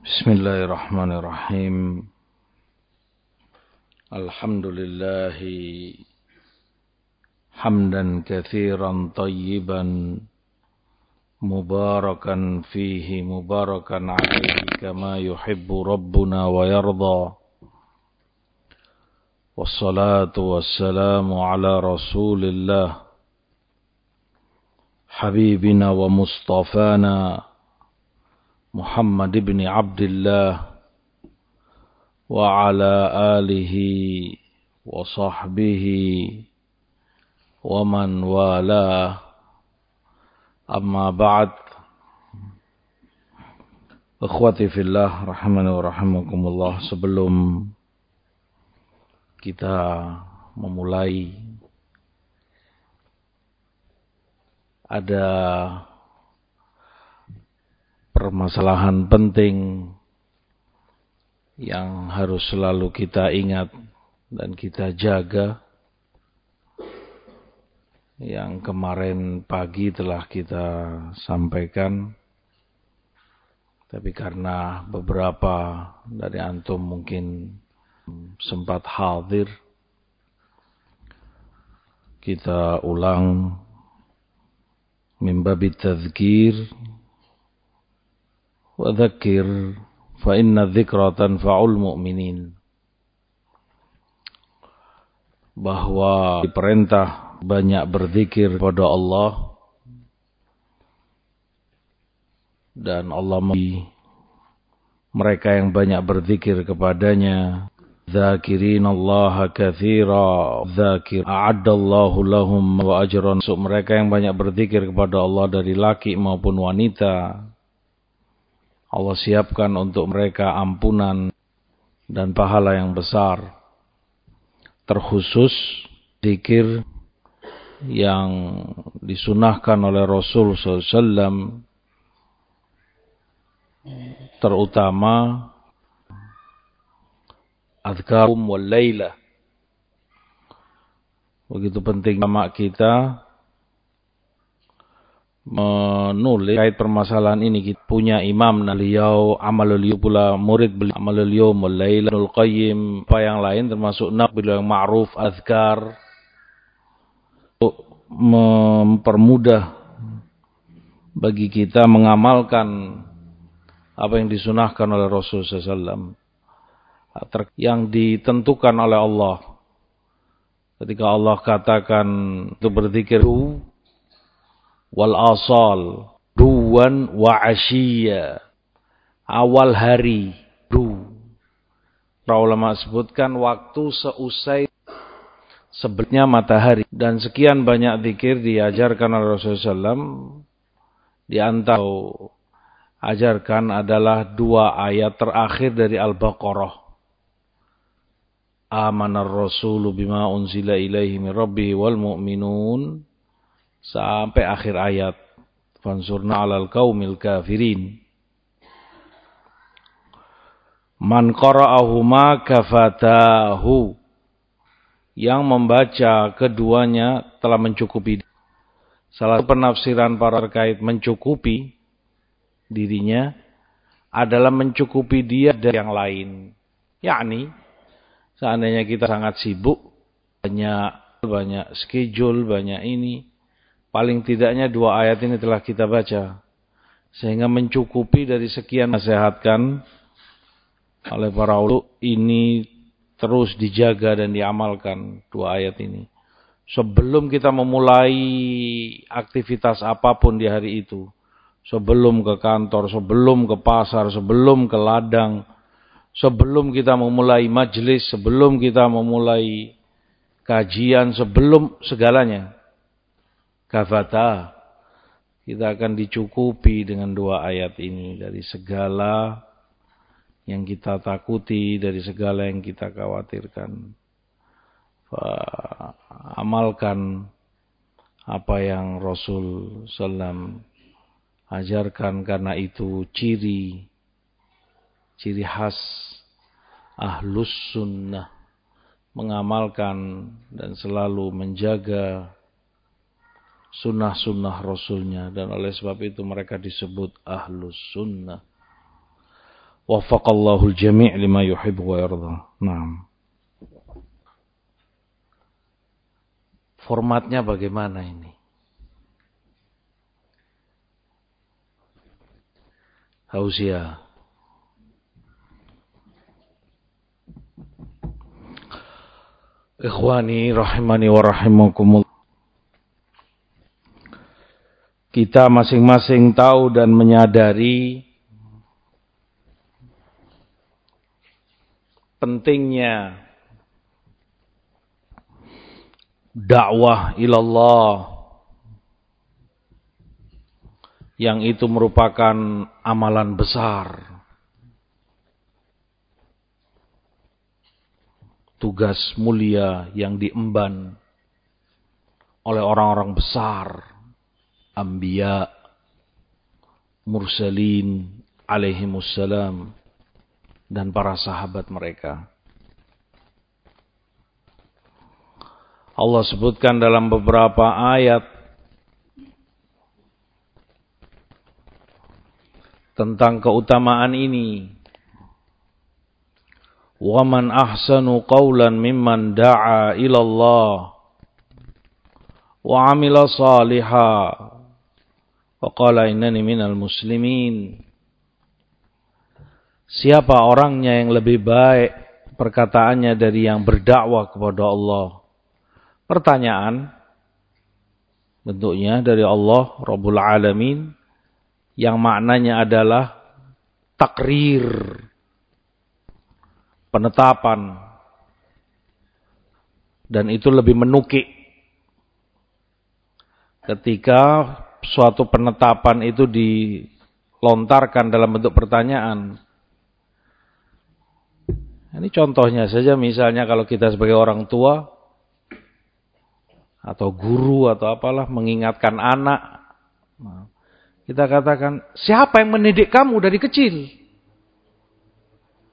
بسم الله الرحمن الرحيم. الحمد لله حمدا كثيرا طيبا مباركا فيه مباركا عليه كما يحب ربنا ويرضى. والصلاة والسلام على رسول الله حبيبنا ومصطفانا محمد بن عبد الله وعلى آله وصحبه ومن والاه أما بعد Ikhwati fillah rahimani wa rahimakumullah sebelum kita memulai ada permasalahan penting yang harus selalu kita ingat dan kita jaga. Yang kemarin pagi telah kita sampaikan tapi karena beberapa dari antum mungkin sempat hadir kita ulang mimbabi tazkir fa inna dzikra tanfa'ul mu'minin. Bahwa diperintah banyak berzikir kepada Allah. Dan Allah mereka yang banyak berzikir kepadanya. Zakirin Allah kathira. Zakir A'addallahu lahum wa ajran. So, Mereka yang banyak berzikir kepada Allah Dari laki maupun wanita Allah siapkan untuk mereka ampunan Dan pahala yang besar Terkhusus Dikir Yang disunahkan oleh Rasul SAW Terutama Adhkarum wal layla. Begitu penting nama kita menulis kait permasalahan ini. Kita punya imam beliau amalul pula murid beliau wal nul qayyim. Apa yang lain termasuk nak beliau yang ma'ruf azkar. Mempermudah bagi kita mengamalkan apa yang disunahkan oleh Rasulullah SAW yang ditentukan oleh Allah. Ketika Allah katakan itu berzikir wal asal duwan wa ashiya. Awal hari du. Para ulama sebutkan waktu seusai sebetulnya matahari. Dan sekian banyak zikir diajarkan oleh Rasulullah SAW di antara ajarkan adalah dua ayat terakhir dari Al-Baqarah. Amanar rasulu bima unzila ilaihi min rabbihi wal mu'minun sampai akhir ayat fansurna alal qaumil kafirin. Man qara'ahuma kafatahu. Yang membaca keduanya telah mencukupi. Salah satu penafsiran para terkait mencukupi dirinya adalah mencukupi dia dari yang lain. Yakni Seandainya kita sangat sibuk, banyak banyak schedule, banyak ini, paling tidaknya dua ayat ini telah kita baca. Sehingga mencukupi dari sekian nasihatkan oleh para ulama ini terus dijaga dan diamalkan dua ayat ini. Sebelum kita memulai aktivitas apa pun di hari itu, sebelum ke kantor, sebelum ke pasar, sebelum ke ladang, sebelum kita memulai majelis, sebelum kita memulai kajian, sebelum segalanya. Kafata, kita akan dicukupi dengan dua ayat ini. Dari segala yang kita takuti, dari segala yang kita khawatirkan. Amalkan apa yang Rasul Sallam ajarkan. Karena itu ciri ciri khas ahlus sunnah. Mengamalkan dan selalu menjaga sunnah-sunnah Rasulnya dan oleh sebab itu mereka disebut ahlus sunnah Waffaqallahu al-jami' lima yuhibbu wa yarda. Naam. Formatnya bagaimana ini? Hausia. Ikhwani rahimani wa rahimakumullah. Kita masing-masing tahu dan menyadari pentingnya dakwah ilallah yang itu merupakan amalan besar. Tugas mulia yang diemban oleh orang-orang besar, anbiya, mursalin alaihimussalam dan para sahabat mereka. Allah sebutkan dalam beberapa ayat tentang keutamaan ini. وَمَنْ أَحْسَنُ قَوْلًا مِمَّنْ دَعَى إِلَى اللَّهِ وَعَمِلَ صَالِحًا Waqala innani minal muslimin. Siapa orangnya yang lebih baik perkataannya dari yang berdakwah kepada Allah? Pertanyaan bentuknya dari Allah Rabbul Alamin yang maknanya adalah takrir penetapan dan itu lebih menukik ketika suatu penetapan itu dilontarkan dalam bentuk pertanyaan. Ini contohnya saja misalnya kalau kita sebagai orang tua atau guru atau apalah mengingatkan anak. Kita katakan, siapa yang mendidik kamu dari kecil?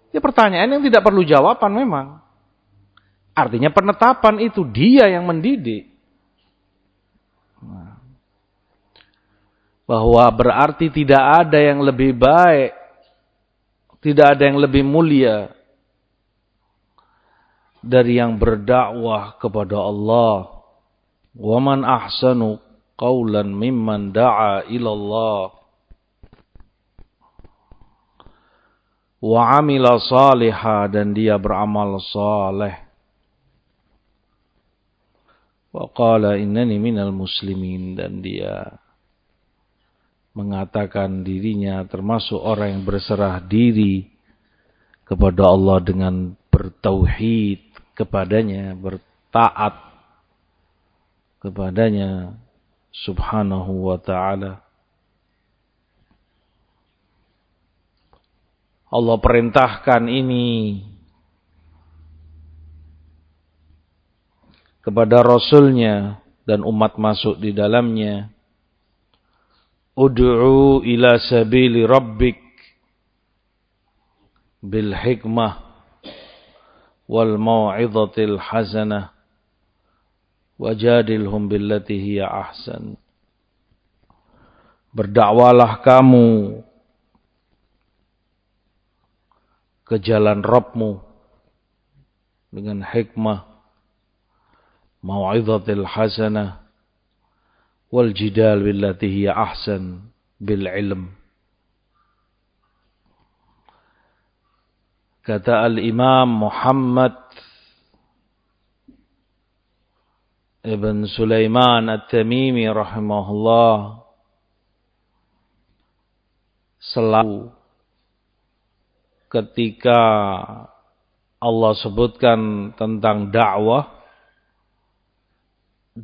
Ini pertanyaan yang tidak perlu jawaban memang. Artinya penetapan itu dia yang mendidik. Bahwa berarti tidak ada yang lebih baik. Tidak ada yang lebih mulia. Dari yang berdakwah kepada Allah. Waman ahsanu qawlan mimman da'a ila Allah wa amila salihah dan dia beramal saleh wa qala innani minal muslimin dan dia mengatakan dirinya termasuk orang yang berserah diri kepada Allah dengan bertauhid kepadanya bertaat kepadanya subhanahu wa ta'ala. Allah perintahkan ini kepada Rasulnya dan umat masuk di dalamnya. Udu'u ila sabili rabbik bil hikmah wal mau'izatil hasanah wajadilhum billati hiya ahsan. Berdakwalah kamu ke jalan Rabbmu dengan hikmah mau'izatil hasanah wal jidal billati hiya ahsan bil ilm. Kata al-imam Muhammad Ibn Sulaiman At-Tamimi rahimahullah selalu ketika Allah sebutkan tentang dakwah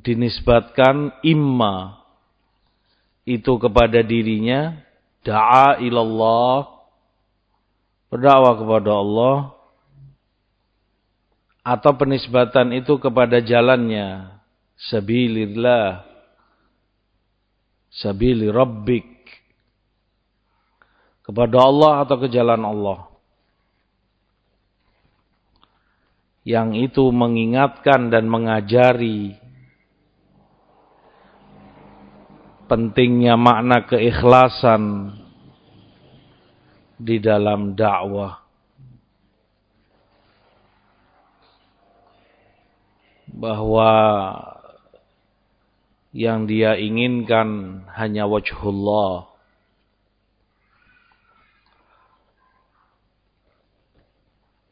dinisbatkan imma. Itu kepada dirinya da'a ilallah berdakwah kepada Allah atau penisbatan itu kepada jalannya. Sabilillah sabili rabbik. Kepada Allah atau ke jalan Allah. Yang itu mengingatkan dan mengajari pentingnya makna keikhlasan di dalam dakwah. Bahwa yang dia inginkan hanya wajhullah.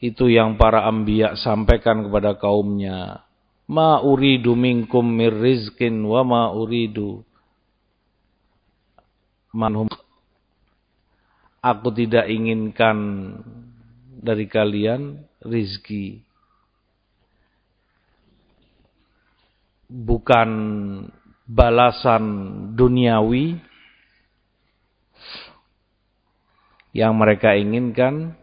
Itu yang para ambiya sampaikan kepada kaumnya. Ma uridu minkum mir wa ma manhum. Aku tidak inginkan dari kalian rizki. Bukan balasan duniawi yang mereka inginkan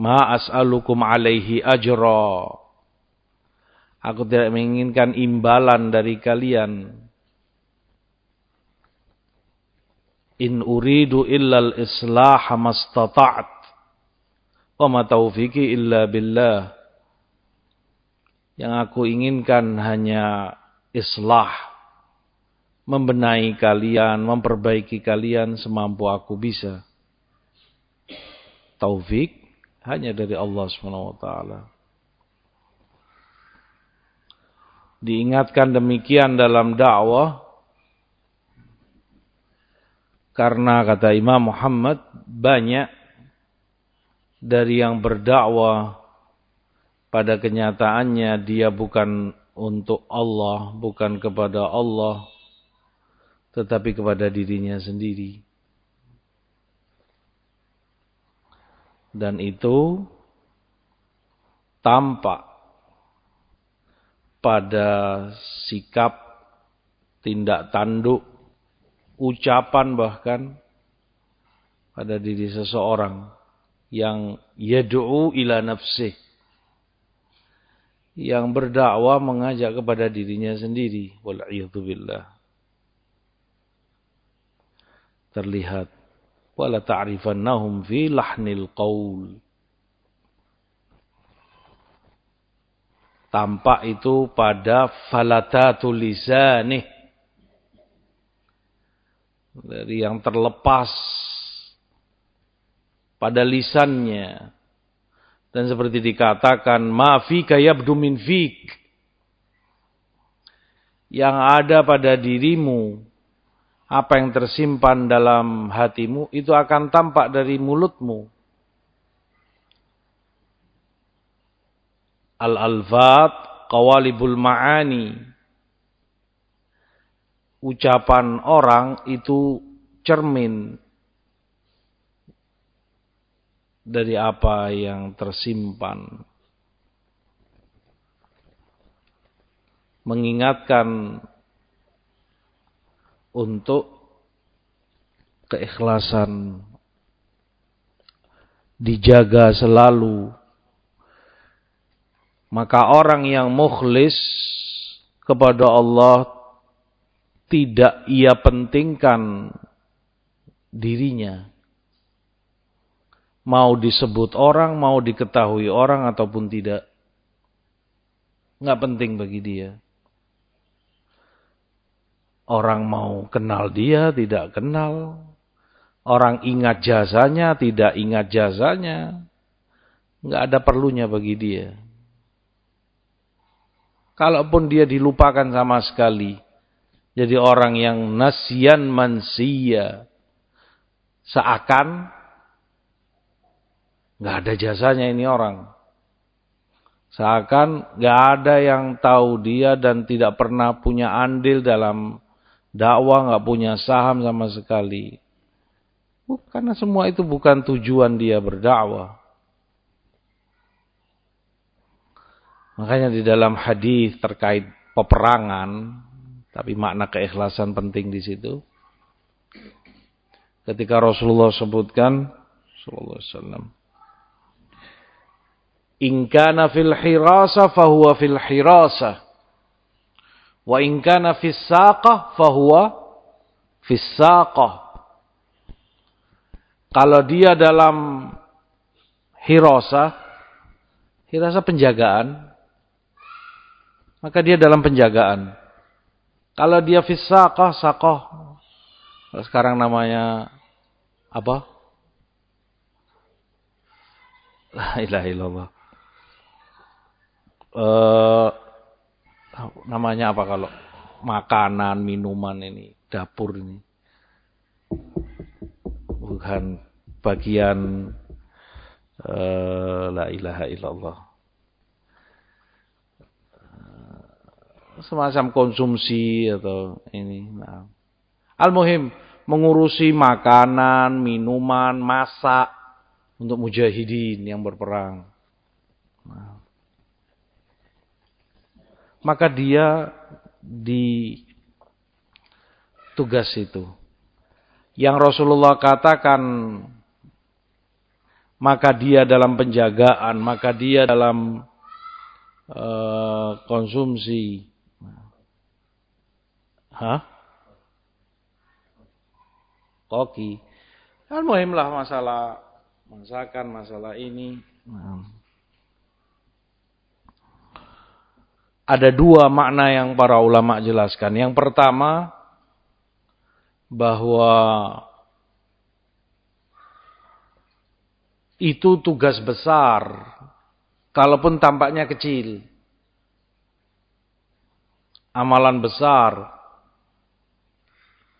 ma as'alukum alaihi ajra aku tidak menginginkan imbalan dari kalian in uridu illa al-islah mastata'at wa ma taufiqi illa billah yang aku inginkan hanya islah, membenahi kalian, memperbaiki kalian semampu aku bisa. Taufik hanya dari Allah SWT. Diingatkan demikian dalam dakwah karena kata Imam Muhammad banyak dari yang berdakwah pada kenyataannya dia bukan untuk Allah, bukan kepada Allah, tetapi kepada dirinya sendiri. Dan itu tampak pada sikap, tindak tanduk, ucapan bahkan pada diri seseorang yang yad'u ila nafsih yang berdakwah mengajak kepada dirinya sendiri. Wal'iyadzubillah. Terlihat. Wala ta'rifannahum fi lahnil qawl. Tampak itu pada falatatul lisanih. Dari yang terlepas pada lisannya dan seperti dikatakan, ma fika yabdu min fik. Yang ada pada dirimu, apa yang tersimpan dalam hatimu, itu akan tampak dari mulutmu. Al-alfat qawalibul ma'ani. Ucapan orang itu cermin dari apa yang tersimpan. Mengingatkan untuk keikhlasan dijaga selalu. Maka orang yang mukhlis kepada Allah tidak ia pentingkan dirinya Mau disebut orang, mau diketahui orang ataupun tidak. Nggak penting bagi dia. Orang mau kenal dia, tidak kenal. Orang ingat jasanya, tidak ingat jasanya. Nggak ada perlunya bagi dia. Kalaupun dia dilupakan sama sekali. Jadi orang yang nasian mansia. Seakan Nggak ada jasanya ini orang. Seakan nggak ada yang tahu dia dan tidak pernah punya andil dalam dakwah, nggak punya saham sama sekali. Karena semua itu bukan tujuan dia berdakwah. Makanya di dalam hadis terkait peperangan, tapi makna keikhlasan penting di situ. Ketika Rasulullah sebutkan, Sallallahu Alaihi Wasallam, In kana fil hirasa fahuwa fil hirasa. Wa in kana fis fahuwa fis saqah. Kalau dia dalam hirasa, hirasa penjagaan, maka dia dalam penjagaan. Kalau dia fis saqah, saqah. Sekarang namanya Apa? La ilaha illallah. Uh, namanya apa kalau makanan, minuman ini, dapur ini. Bukan bagian uh, la ilaha illallah. Semacam konsumsi atau ini. Nah. Al-muhim mengurusi makanan, minuman, masak untuk mujahidin yang berperang. Nah. Maka dia di tugas itu. Yang Rasulullah katakan maka dia dalam penjagaan, maka dia dalam uh, konsumsi Hah? Koki. Kan muhimlah masalah masakan, masalah ini. Nah. Ada dua makna yang para ulama jelaskan. Yang pertama, bahwa itu tugas besar, kalaupun tampaknya kecil. Amalan besar,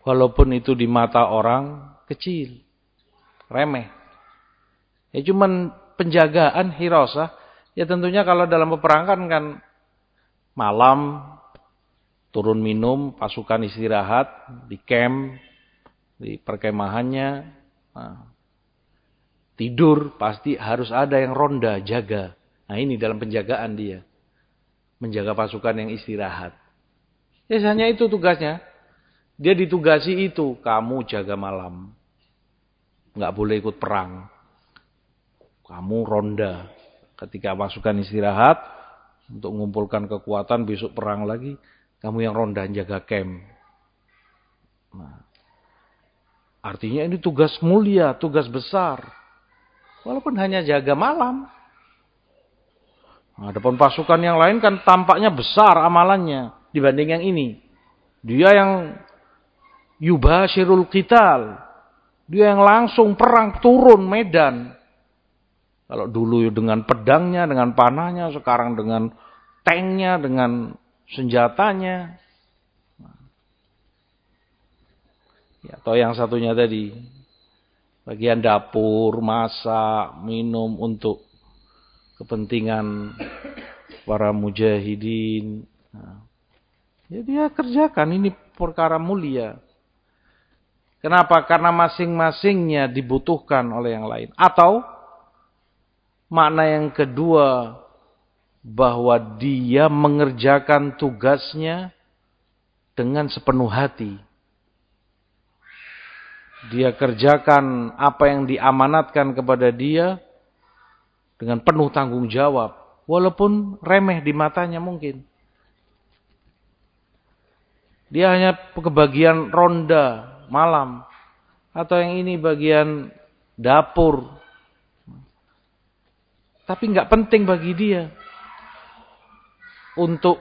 Walaupun itu di mata orang kecil, remeh. Ya cuman penjagaan hirosah. Ya tentunya kalau dalam peperangan kan malam turun minum, pasukan istirahat di camp, di perkemahannya. Nah, tidur pasti harus ada yang ronda, jaga. Nah ini dalam penjagaan dia. Menjaga pasukan yang istirahat. Ya hanya itu tugasnya. Dia ditugasi itu, kamu jaga malam. Nggak boleh ikut perang. Kamu ronda. Ketika pasukan istirahat, untuk mengumpulkan kekuatan besok perang lagi, kamu yang ronda jaga camp. Nah, artinya ini tugas mulia, tugas besar. Walaupun hanya jaga malam. Nah, depan pasukan yang lain kan tampaknya besar amalannya dibanding yang ini. Dia yang yubashirul qital. Dia yang langsung perang turun medan. Kalau dulu dengan pedangnya, dengan panahnya, sekarang dengan tanknya, dengan senjatanya. Ya, atau yang satunya tadi, bagian dapur, masak, minum untuk kepentingan para mujahidin. Nah, ya dia kerjakan, ini perkara mulia. Kenapa? Karena masing-masingnya dibutuhkan oleh yang lain. Atau makna yang kedua bahwa dia mengerjakan tugasnya dengan sepenuh hati. Dia kerjakan apa yang diamanatkan kepada dia dengan penuh tanggung jawab. Walaupun remeh di matanya mungkin. Dia hanya kebagian ronda malam. Atau yang ini bagian dapur. Tapi nggak penting bagi dia. Untuk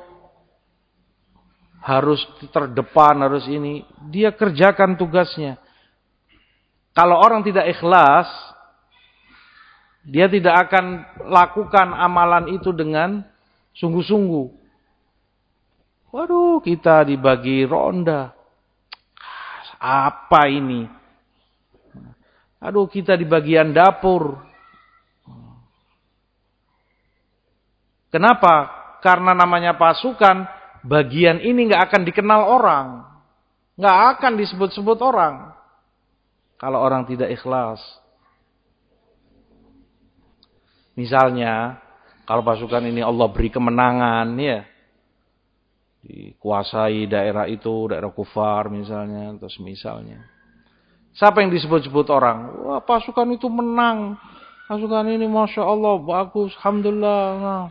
harus terdepan, harus ini. Dia kerjakan tugasnya. Kalau orang tidak ikhlas, dia tidak akan lakukan amalan itu dengan sungguh-sungguh. Waduh, kita dibagi ronda. Apa ini? Aduh kita di bagian dapur. Kenapa? Karena namanya pasukan, bagian ini nggak akan dikenal orang. nggak akan disebut-sebut orang. Kalau orang tidak ikhlas. Misalnya, kalau pasukan ini Allah beri kemenangan, ya dikuasai daerah itu, daerah kufar misalnya, atau misalnya. Siapa yang disebut-sebut orang? Wah pasukan itu menang. Pasukan ini Masya Allah bagus, Alhamdulillah. Nah.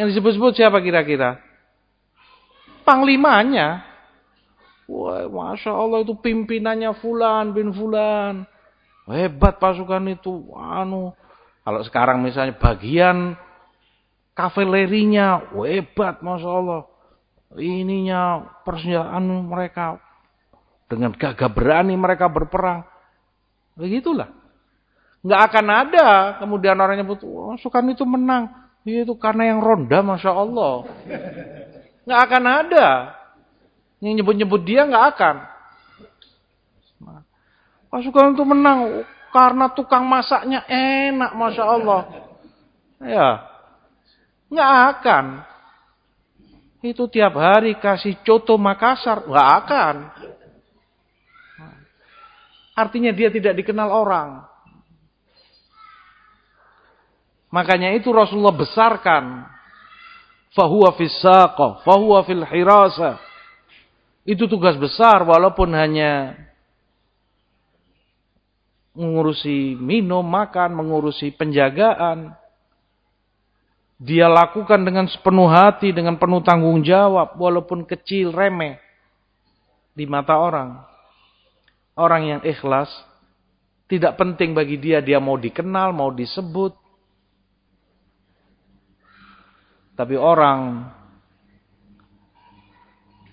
Yang disebut-sebut siapa kira-kira? Panglimanya. Wah Masya Allah itu pimpinannya Fulan bin Fulan. Hebat pasukan itu. Anu, Kalau sekarang misalnya bagian kavalerinya, hebat Masya Allah ininya persenjataan mereka dengan gagah berani mereka berperang. Begitulah. Nggak akan ada kemudian orang nyebut, oh, Sukan itu menang. Itu karena yang ronda, Masya Allah. Nggak akan ada. Yang nyebut-nyebut dia nggak akan. Pasukan itu menang karena tukang masaknya enak, Masya Allah. Ya, nggak akan. Itu tiap hari kasih coto Makassar, nggak akan. Artinya dia tidak dikenal orang. Makanya itu Rasulullah besarkan. Fahuwa fis saqah, fahuwa fil hirasa. Itu tugas besar walaupun hanya mengurusi minum, makan, mengurusi penjagaan. Dia lakukan dengan sepenuh hati, dengan penuh tanggung jawab, walaupun kecil, remeh di mata orang. Orang yang ikhlas, tidak penting bagi dia, dia mau dikenal, mau disebut. Tapi orang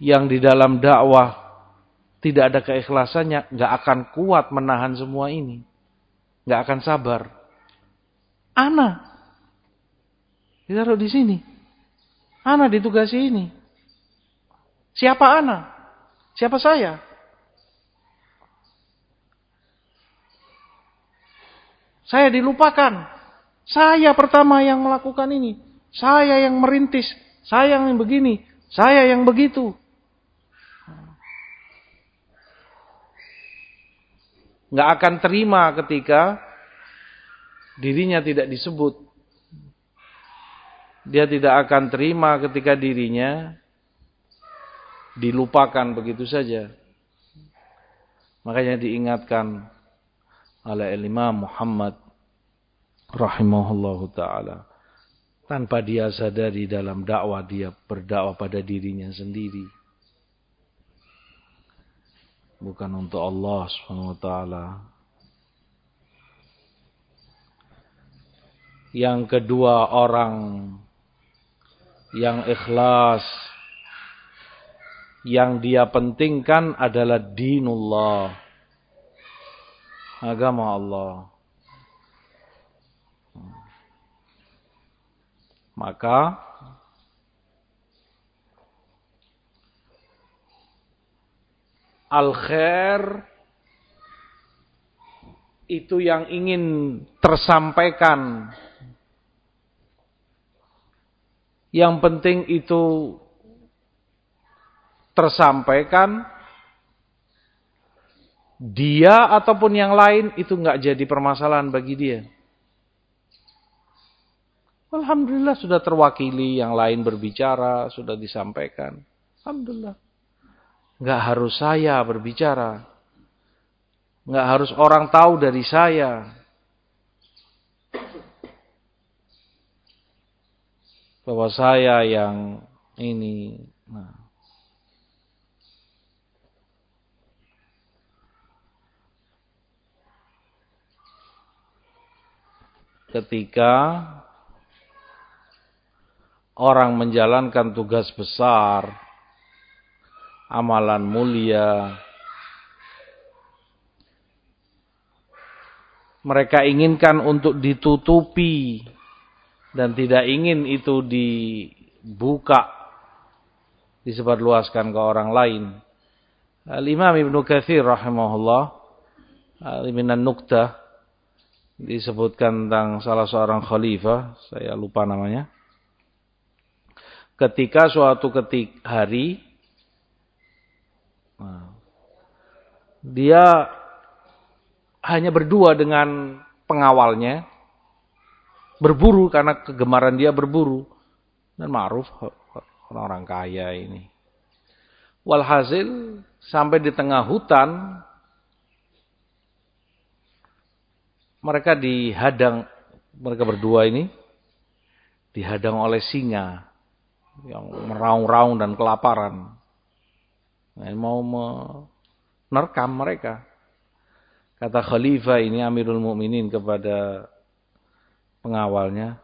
yang di dalam dakwah tidak ada keikhlasannya, nggak akan kuat menahan semua ini. nggak akan sabar. Ana ditaruh di sini. Ana ditugasi ini. Siapa Ana? Siapa saya? Saya dilupakan. Saya pertama yang melakukan ini. Saya yang merintis. Saya yang begini. Saya yang begitu. Nggak akan terima ketika dirinya tidak disebut. Dia tidak akan terima ketika dirinya dilupakan begitu saja. Makanya diingatkan oleh Imam Muhammad rahimahullahu taala tanpa dia sadari dalam dakwah dia berdakwah pada dirinya sendiri bukan untuk Allah Subhanahu taala. Yang kedua orang yang ikhlas yang dia pentingkan adalah dinullah agama Allah. Maka al-khair itu yang ingin tersampaikan. Yang penting itu tersampaikan dia ataupun yang lain itu nggak jadi permasalahan bagi dia. Alhamdulillah sudah terwakili yang lain berbicara, sudah disampaikan. Alhamdulillah. Nggak harus saya berbicara. Nggak harus orang tahu dari saya. Bahwa saya yang ini. Nah. Ketika orang menjalankan tugas besar amalan mulia. Mereka inginkan untuk ditutupi dan tidak ingin itu dibuka, disebarluaskan ke orang lain. Al-Imam Ibnu Katsir rahimahullah, Al-Minan Nuktah, disebutkan tentang salah seorang khalifah, saya lupa namanya. Ketika suatu ketik hari Nah. Dia hanya berdua dengan pengawalnya. Berburu karena kegemaran dia berburu. Dan ma'ruf orang-orang kaya ini. Walhasil sampai di tengah hutan. Mereka dihadang, mereka berdua ini. Dihadang oleh singa. Yang meraung-raung dan kelaparan mau menerkam mereka. Kata khalifah ini Amirul Mukminin kepada pengawalnya,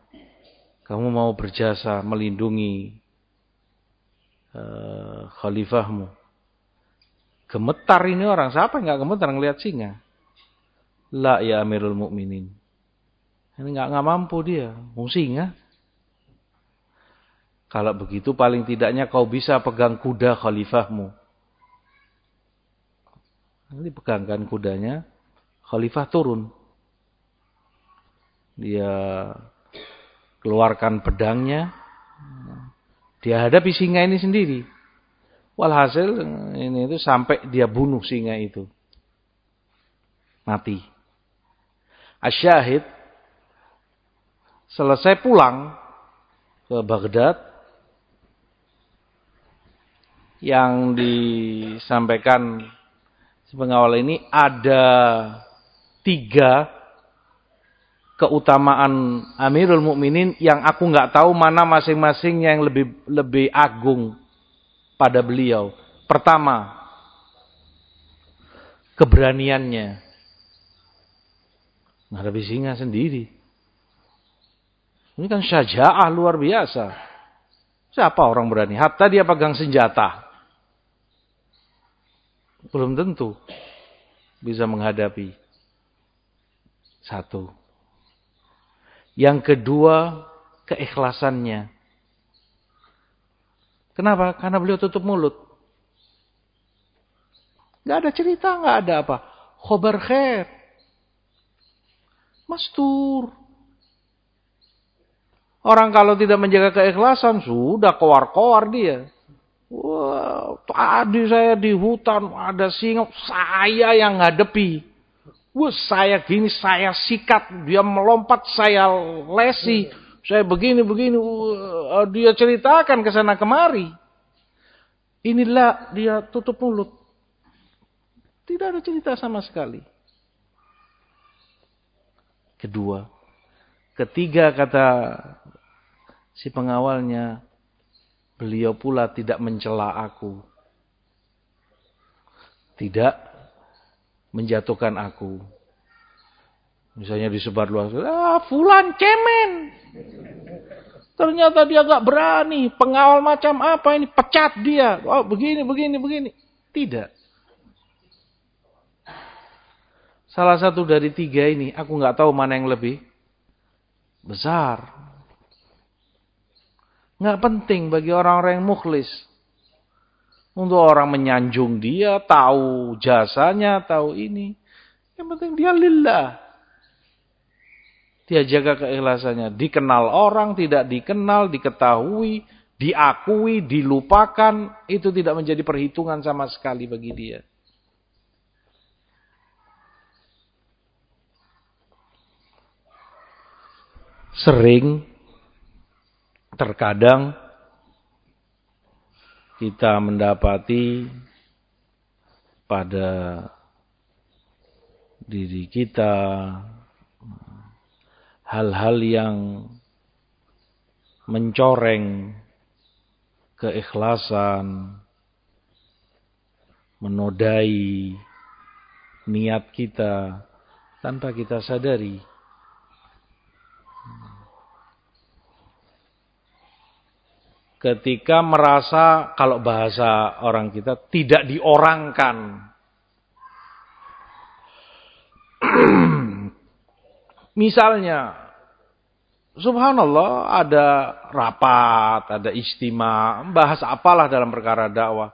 kamu mau berjasa melindungi uh, khalifahmu. Gemetar ini orang, siapa yang nggak gemetar ngelihat singa? La ya Amirul Mukminin. Ini nggak nggak mampu dia, musing ya. Kalau begitu paling tidaknya kau bisa pegang kuda khalifahmu. Nanti pegangkan kudanya, khalifah turun. Dia keluarkan pedangnya, dia hadapi singa ini sendiri. Walhasil ini itu sampai dia bunuh singa itu. Mati. Asyahid selesai pulang ke Baghdad yang disampaikan pengawal ini ada tiga keutamaan Amirul Mukminin yang aku nggak tahu mana masing-masing yang lebih lebih agung pada beliau. Pertama, keberaniannya. Menghadapi singa sendiri. Ini kan syaja'ah luar biasa. Siapa orang berani? Hatta dia pegang senjata. Belum tentu bisa menghadapi. Satu. Yang kedua, keikhlasannya. Kenapa? Karena beliau tutup mulut. Gak ada cerita, gak ada apa. Khobar khair. Mastur. Orang kalau tidak menjaga keikhlasan, sudah kowar-kowar dia. Wah, tadi saya di hutan ada singa, saya yang ngadepi. Wah, saya gini, saya sikat, dia melompat, saya lesi. Saya begini begini, uh, dia ceritakan ke sana kemari. Inilah dia tutup mulut. Tidak ada cerita sama sekali. Kedua, ketiga kata si pengawalnya, beliau pula tidak mencela aku. Tidak menjatuhkan aku. Misalnya disebar luas, ah fulan cemen. Ternyata dia gak berani, pengawal macam apa ini, pecat dia. Oh begini, begini, begini. Tidak. Salah satu dari tiga ini, aku gak tahu mana yang lebih besar. Gak penting bagi orang-orang yang mukhlis. Untuk orang menyanjung dia, tahu jasanya, tahu ini. Yang penting dia lillah. Dia jaga keikhlasannya. Dikenal orang, tidak dikenal, diketahui, diakui, dilupakan. Itu tidak menjadi perhitungan sama sekali bagi dia. Sering, terkadang, kita mendapati pada diri kita hal-hal yang mencoreng keikhlasan, menodai niat kita tanpa kita sadari. Ketika merasa kalau bahasa orang kita tidak diorangkan. Misalnya Subhanallah ada rapat, ada istimewa, bahas apalah dalam perkara dakwah.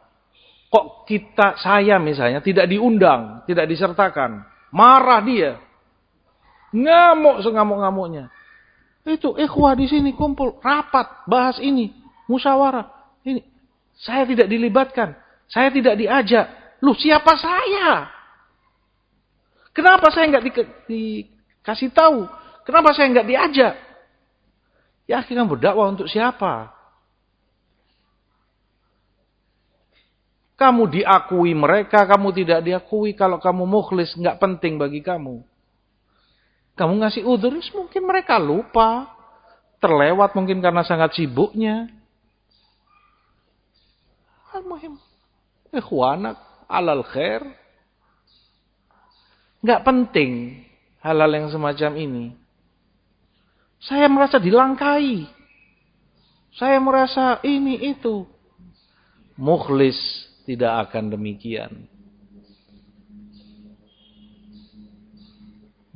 Kok kita, saya misalnya tidak diundang, tidak disertakan. Marah dia. Ngamuk sengamuk-ngamuknya. Itu ikhwah di sini kumpul, rapat, bahas ini, musyawarah. Ini saya tidak dilibatkan, saya tidak diajak. Lu siapa saya? Kenapa saya nggak di, dikasih tahu? Kenapa saya nggak diajak? Ya kita berdakwah untuk siapa? Kamu diakui mereka, kamu tidak diakui. Kalau kamu mukhlis, nggak penting bagi kamu. Kamu ngasih udhuris, mungkin mereka lupa. Terlewat mungkin karena sangat sibuknya. Al-Muhim. Ikhwanak alal khair. Nggak penting hal-hal yang semacam ini. Saya merasa dilangkai. Saya merasa ini itu. Mukhlis tidak akan demikian.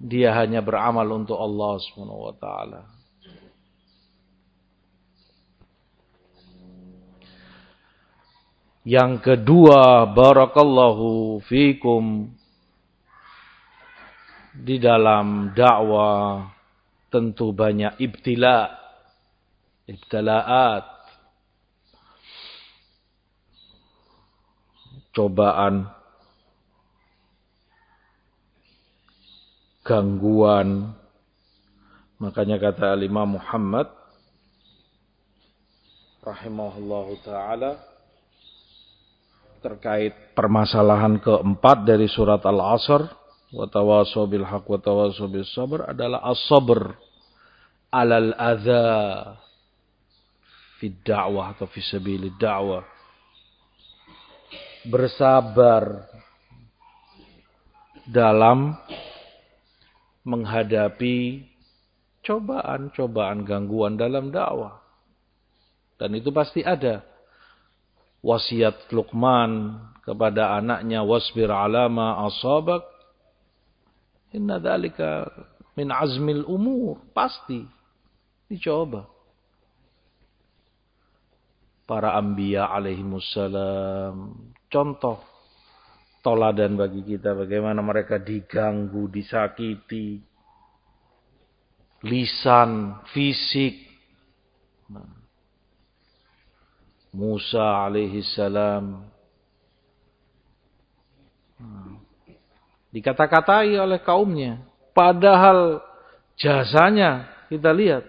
dia hanya beramal untuk Allah Subhanahu wa. Yang kedua, barakallahu fikum di dalam dakwah tentu banyak ibtila, ibtilaat, cobaan, gangguan. Makanya kata Imam Muhammad rahimahullahu taala terkait permasalahan keempat dari surat Al-Asr wa bil haqq wa tawassaw bis sabr adalah as-sabr alal adza fi da'wah atau fi sabilid da'wah. Bersabar dalam menghadapi cobaan-cobaan gangguan dalam dakwah. Dan itu pasti ada wasiat Luqman kepada anaknya wasbir alama asabak. Inna dzalika min azmil umur. Pasti. Dicoba. Para anbiya alaihimussalam. Contoh toladan bagi kita. Bagaimana mereka diganggu disakiti. Lisan fisik. Nah, Musa alaihi salam. Dikata-katai oleh kaumnya. Padahal jasanya kita lihat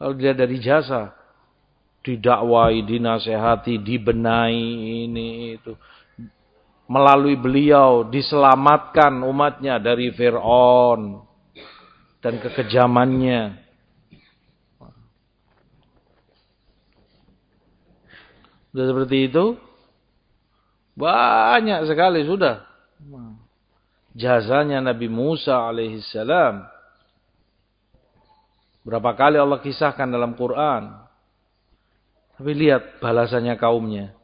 kalau dilihat dari jasa didakwai, dinasehati, dibenahi ini itu. Melalui beliau diselamatkan umatnya dari Fir'aun dan kekejamannya Sudah seperti itu? Banyak sekali sudah. Jazanya Nabi Musa alaihissalam. Berapa kali Allah kisahkan dalam Quran. Tapi lihat balasannya kaumnya.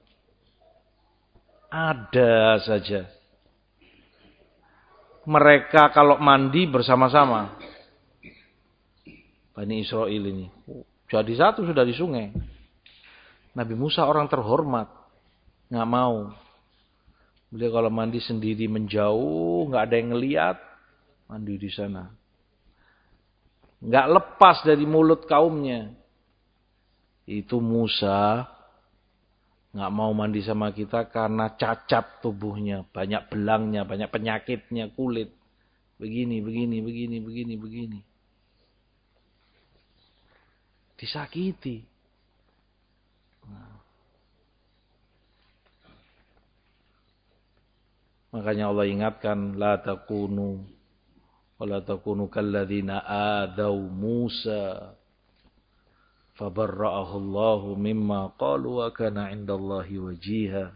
Ada saja. Mereka kalau mandi bersama-sama. Bani Israel ini. Jadi satu sudah di sungai. Nabi Musa orang terhormat. Nggak mau. Beliau kalau mandi sendiri menjauh, nggak ada yang ngeliat, mandi di sana. Nggak lepas dari mulut kaumnya. Itu Musa nggak mau mandi sama kita karena cacat tubuhnya, banyak belangnya, banyak penyakitnya, kulit. Begini, begini, begini, begini, begini. Disakiti. Makanya Allah ingatkan la takunu wala takunu kalladzina adaw Musa fabarra'ahu Allah mimma qalu wa kana 'indallahi wajiha.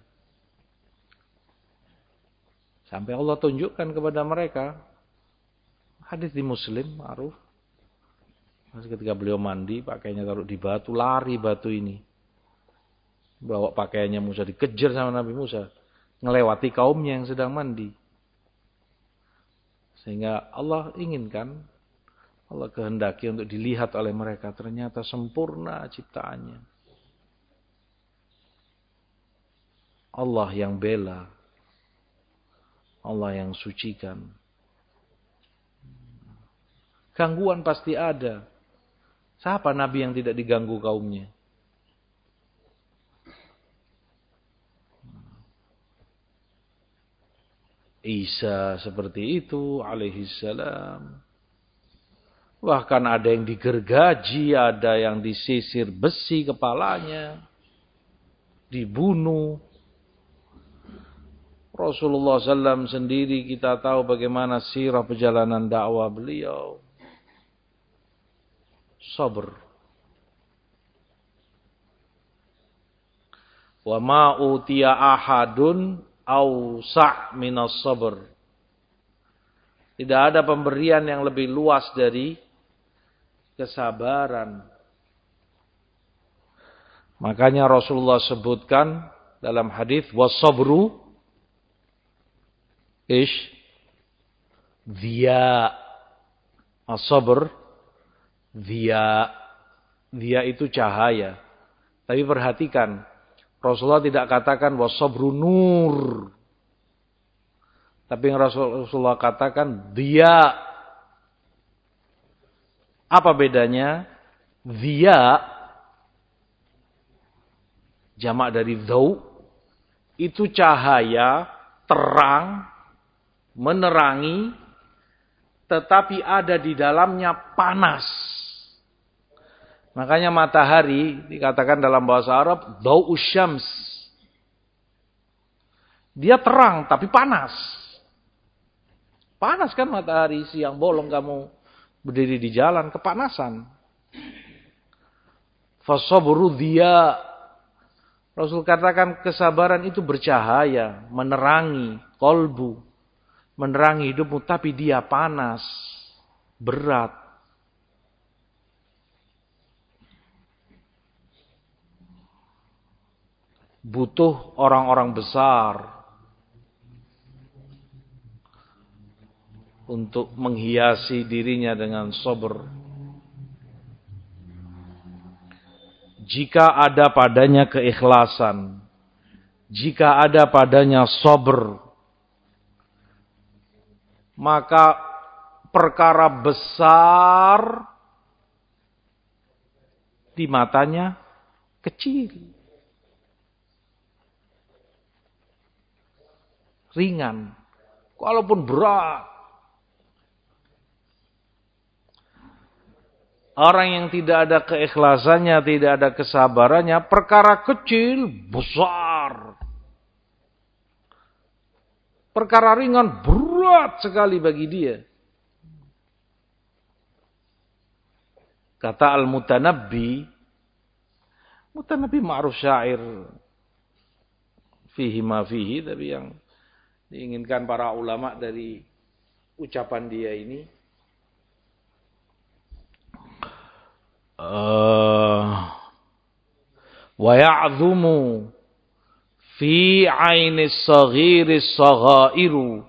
Sampai Allah tunjukkan kepada mereka hadis di Muslim ma'ruf. Ketika beliau mandi, pakainya taruh di batu, lari batu ini. Bawa pakaiannya Musa dikejar sama Nabi Musa ngelewati kaumnya yang sedang mandi. Sehingga Allah inginkan, Allah kehendaki untuk dilihat oleh mereka. Ternyata sempurna ciptaannya. Allah yang bela. Allah yang sucikan. Gangguan pasti ada. Siapa nabi yang tidak diganggu kaumnya? Isa seperti itu alaihi salam. Bahkan ada yang digergaji, ada yang disisir besi kepalanya, dibunuh. Rasulullah SAW sendiri kita tahu bagaimana sirah perjalanan dakwah beliau. Sabar. Wa ma'utiya ahadun awsa' minas sabr. Tidak ada pemberian yang lebih luas dari kesabaran. Makanya Rasulullah sebutkan dalam hadis wasabru ish dia As-sabr dia dia itu cahaya. Tapi perhatikan, Rasulullah tidak katakan wasabru nur. Tapi yang Rasulullah katakan dia. Apa bedanya? Dia jamak dari dhau itu cahaya terang menerangi tetapi ada di dalamnya panas. Makanya matahari dikatakan dalam bahasa Arab dau syams. Dia terang tapi panas. Panas kan matahari siang bolong kamu berdiri di jalan kepanasan. Fasabru dia Rasul katakan kesabaran itu bercahaya, menerangi kolbu, menerangi hidupmu tapi dia panas, berat. Butuh orang-orang besar untuk menghiasi dirinya dengan sober. Jika ada padanya keikhlasan, jika ada padanya sober, maka perkara besar di matanya kecil. Ringan. Walaupun berat. Orang yang tidak ada keikhlasannya, tidak ada kesabarannya, perkara kecil besar. Perkara ringan berat sekali bagi dia. Kata Al-Mutanabbi, Mutanabbi ma'ruf syair fihi ma fihi, tapi yang diinginkan para ulama dari ucapan dia ini. Uh, wa ya'dhumu fi 'aini as-saghiri as-saghairu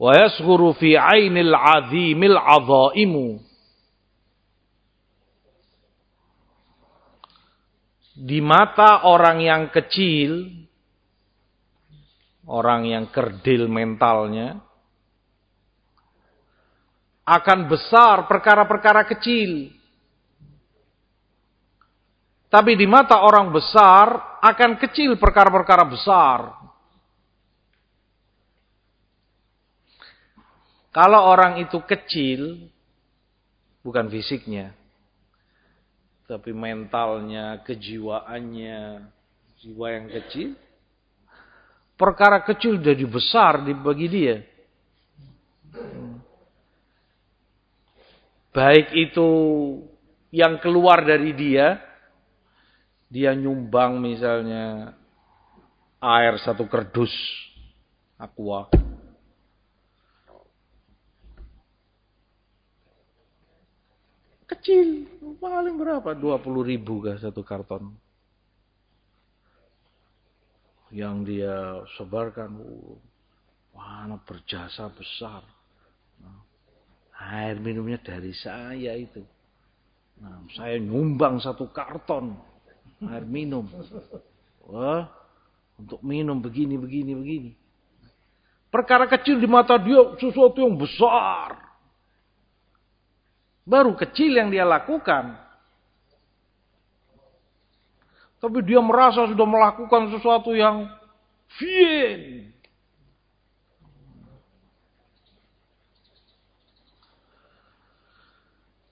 wa yasghuru fi 'aini al-'azimi al-'azaimu di mata orang yang kecil orang yang kerdil mentalnya, akan besar perkara-perkara kecil. Tapi di mata orang besar akan kecil perkara-perkara besar. Kalau orang itu kecil, bukan fisiknya, tapi mentalnya, kejiwaannya, jiwa yang kecil, perkara kecil jadi besar bagi dia. Baik itu yang keluar dari dia, dia nyumbang misalnya air satu kerdus aqua. Kecil, paling berapa? 20 ribu kah satu karton yang dia sebarkan mana berjasa besar. Nah, air minumnya dari saya itu. Nah, saya nyumbang satu karton air minum. Wah untuk minum begini begini begini. Perkara kecil di mata dia sesuatu yang besar. Baru kecil yang dia lakukan tapi dia merasa sudah melakukan sesuatu yang fien.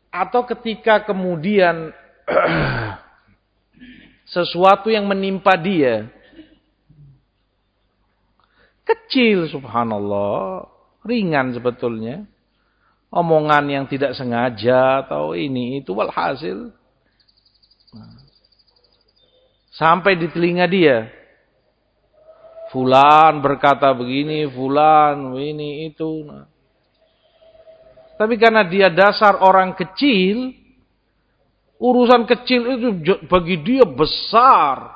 Atau ketika kemudian sesuatu yang menimpa dia kecil subhanallah, ringan sebetulnya. Omongan yang tidak sengaja atau ini itu walhasil. Nah, Sampai di telinga dia. Fulan berkata begini, fulan ini itu. Nah. Tapi karena dia dasar orang kecil, urusan kecil itu bagi dia besar.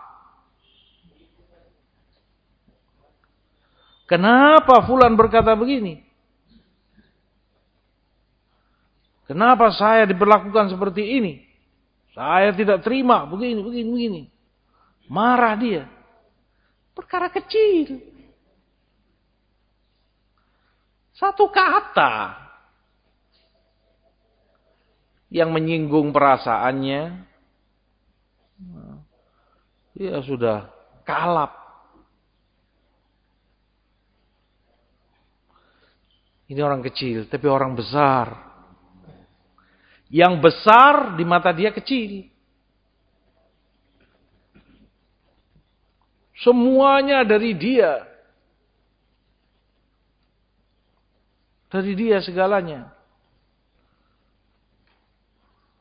Kenapa fulan berkata begini? Kenapa saya diperlakukan seperti ini? Saya tidak terima begini, begini, begini. Marah dia. Perkara kecil. Satu kata yang menyinggung perasaannya, dia sudah kalap. Ini orang kecil, tapi orang besar. Yang besar di mata dia kecil. Semuanya dari dia. Dari dia segalanya.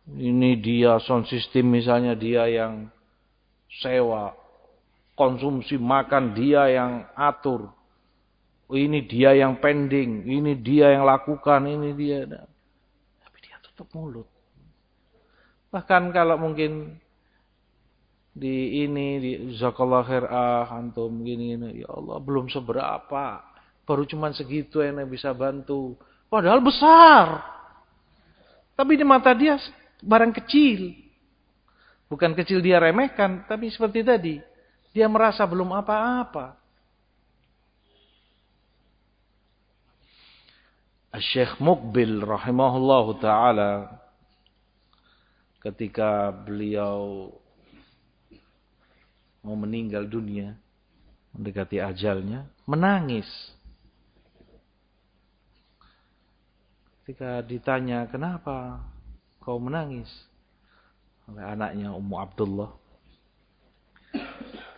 Ini dia sound system misalnya dia yang sewa. Konsumsi makan dia yang atur. Ini dia yang pending. Ini dia yang lakukan. Ini dia tutup mulut. Bahkan kalau mungkin di ini di zakallah khair ah antum gini gini. Ya Allah belum seberapa. Baru cuman segitu yang bisa bantu. Padahal besar. Tapi di mata dia barang kecil. Bukan kecil dia remehkan tapi seperti tadi. Dia merasa belum apa-apa. Syekh Mukbil rahimahullahu taala ketika beliau mau meninggal dunia mendekati ajalnya menangis ketika ditanya kenapa kau menangis oleh anaknya Ummu Abdullah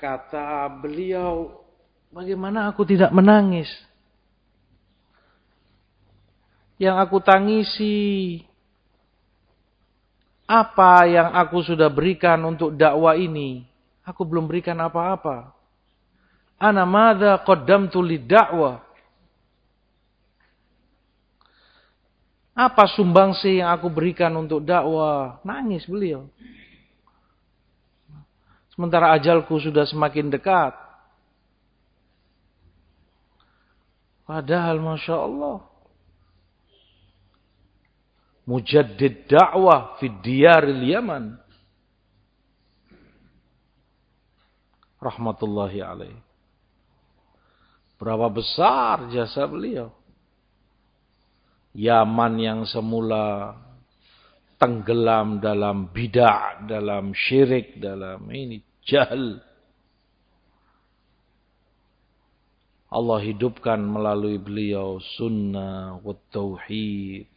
kata beliau bagaimana aku tidak menangis yang aku tangisi? Apa yang aku sudah berikan untuk dakwah ini? Aku belum berikan apa-apa. Ana madza qaddamtu lid-da'wah? Apa sumbangsi yang aku berikan untuk dakwah? Nangis beliau. Sementara ajalku sudah semakin dekat. Padahal Masya Allah mujaddid dakwah di diyaril Yaman. Rahmatullahi alaih. Berapa besar jasa beliau. Yaman yang semula tenggelam dalam bidah, dalam syirik, dalam ini jahil. Allah hidupkan melalui beliau sunnah wa tauhid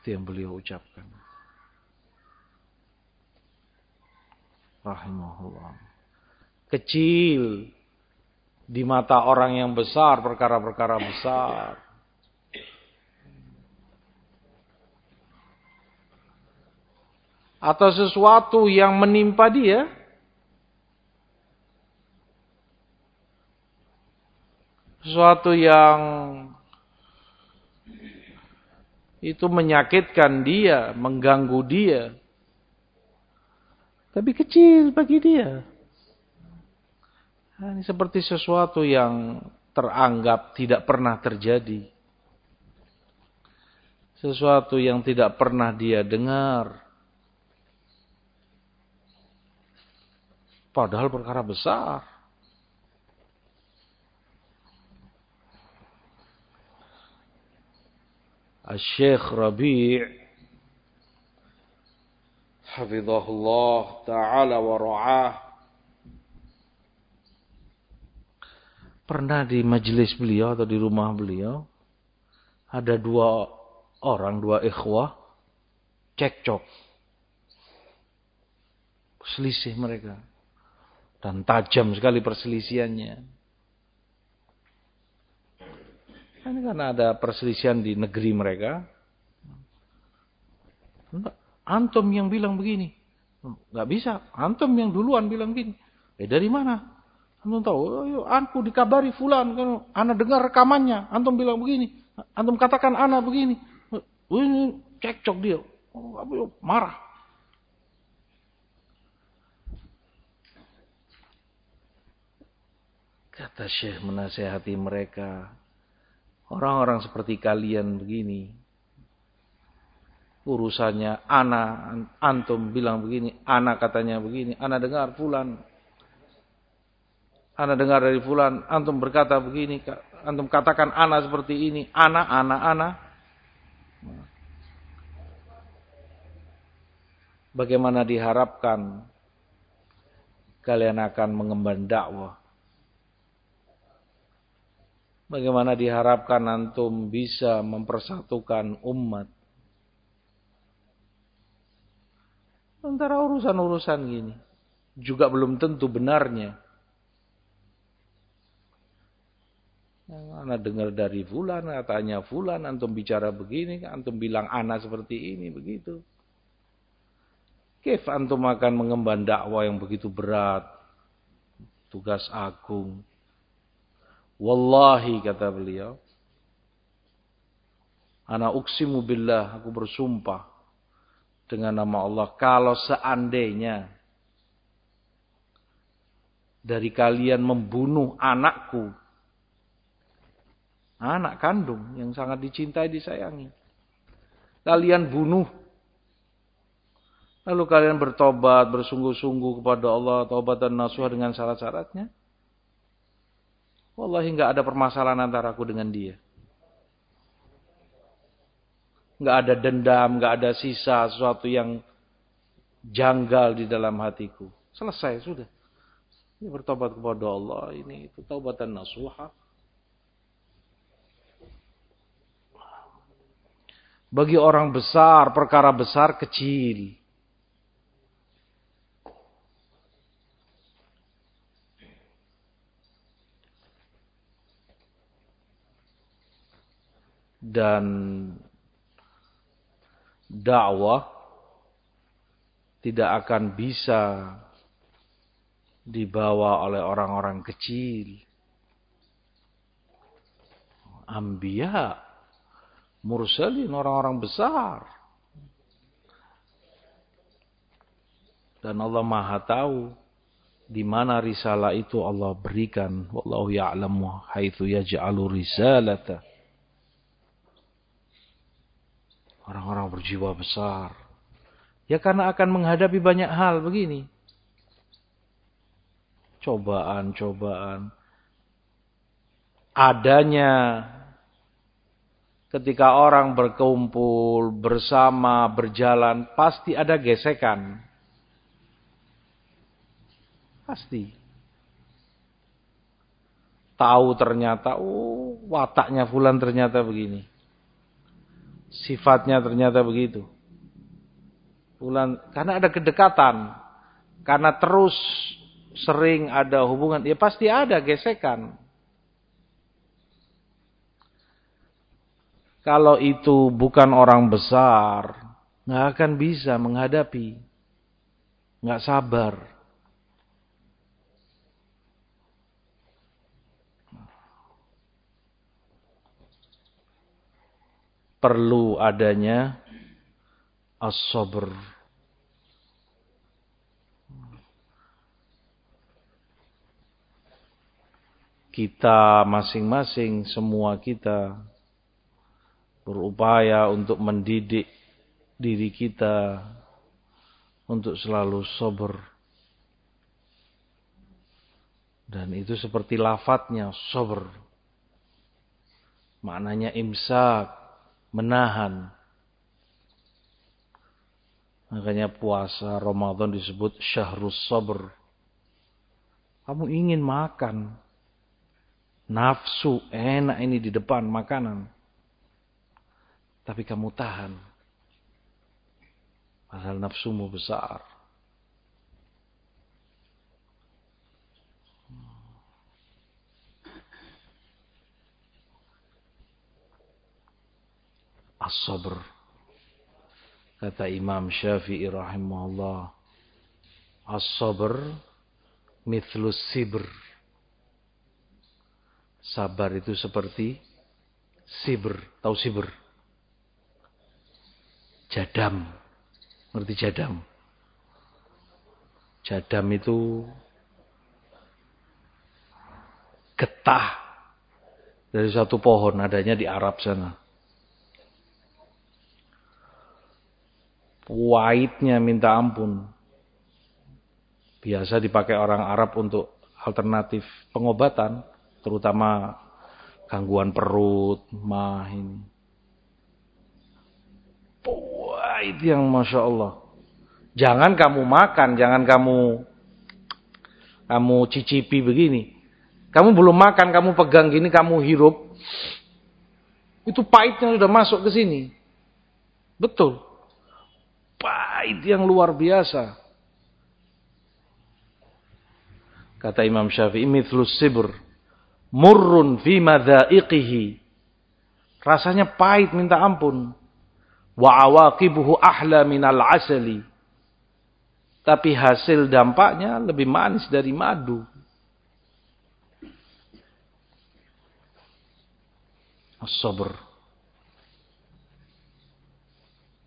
Itu yang beliau ucapkan. Rahimahullah. Kecil di mata orang yang besar, perkara-perkara besar. Atau sesuatu yang menimpa dia. Sesuatu yang itu menyakitkan dia, mengganggu dia. Tapi kecil bagi dia. Nah, ini seperti sesuatu yang teranggap tidak pernah terjadi. Sesuatu yang tidak pernah dia dengar. Padahal perkara besar. Al-Syeikh Rabi' hafizahullah ta'ala wa ra'ah. Pernah di majelis beliau atau di rumah beliau, ada dua orang, dua ikhwah, cekcok. Selisih mereka. Dan tajam sekali perselisihannya. Ini karena ada perselisihan di negeri mereka. Antum yang bilang begini. Nggak bisa. Antum yang duluan bilang begini. Eh dari mana? Antum tahu. Oh, anku dikabari fulan. Kan, dengar rekamannya. Antum bilang begini. Antum katakan anak begini. Oh, ini cekcok dia. Oh, marah. Kata Syekh menasehati mereka. Orang-orang seperti kalian begini. Urusannya ana antum bilang begini, ana katanya begini, ana dengar fulan. Ana dengar dari fulan, antum berkata begini, antum katakan ana seperti ini, ana ana ana. Bagaimana diharapkan kalian akan mengemban dakwah Bagaimana diharapkan antum bisa mempersatukan umat. Antara urusan-urusan gini. Juga belum tentu benarnya. Anak dengar dari fulan, katanya fulan, antum bicara begini, antum bilang anak seperti ini, begitu. Kif antum akan mengemban dakwah yang begitu berat. Tugas agung. Wallahi kata beliau. Ana uksimu billah, aku bersumpah dengan nama Allah. Kalau seandainya dari kalian membunuh anakku, anak kandung yang sangat dicintai, disayangi. Kalian bunuh. Lalu kalian bertobat, bersungguh-sungguh kepada Allah, taubat dan nasuh dengan syarat-syaratnya. Wallahi nggak ada permasalahan antara aku dengan dia. Nggak ada dendam, nggak ada sisa sesuatu yang janggal di dalam hatiku. Selesai sudah. Ini bertobat kepada Allah. Ini itu taubatan nasuha. Bagi orang besar, perkara besar kecil. dan dakwah tidak akan bisa dibawa oleh orang-orang kecil. Ambiya, mursalin orang-orang besar. Dan Allah Maha tahu di mana risalah itu Allah berikan. Wallahu ya'lamu haitsu yaj'alu risalata. Orang-orang berjiwa besar. Ya karena akan menghadapi banyak hal begini. Cobaan-cobaan. Adanya ketika orang berkumpul, bersama, berjalan, pasti ada gesekan. Pasti. Tahu ternyata, oh wataknya fulan ternyata begini sifatnya ternyata begitu. Bulan karena ada kedekatan, karena terus sering ada hubungan, ya pasti ada gesekan. Kalau itu bukan orang besar, nggak akan bisa menghadapi, nggak sabar. Perlu adanya as-sabr. Kita masing-masing, semua kita berupaya untuk mendidik diri kita untuk selalu sober. Dan itu seperti lafadznya, sober. Maknanya imsak menahan. Makanya puasa Ramadan disebut syahrus sabr. Kamu ingin makan. Nafsu enak ini di depan makanan. Tapi kamu tahan. Padahal nafsumu besar. As-sabr. Kata Imam Syafi'i rahimahullah, as-sabr mithlus sibr. Sabar itu seperti sibr, tahu sibr? Jadam. Ngerti jadam? Jadam itu getah dari satu pohon adanya di Arab sana. White-nya minta ampun. Biasa dipakai orang Arab untuk alternatif pengobatan, terutama gangguan perut, mah ini. White yang Masya Allah. Jangan kamu makan, jangan kamu kamu cicipi begini. Kamu belum makan, kamu pegang gini, kamu hirup. Itu pahitnya sudah masuk ke sini. Betul. Pahit yang luar biasa. Kata Imam Syafi'i, mithlus sibr. Murrun fi madha'iqihi. Rasanya pahit minta ampun. Wa awaqibuhu ahla minal asali. Tapi hasil dampaknya lebih manis dari madu. As-sabr.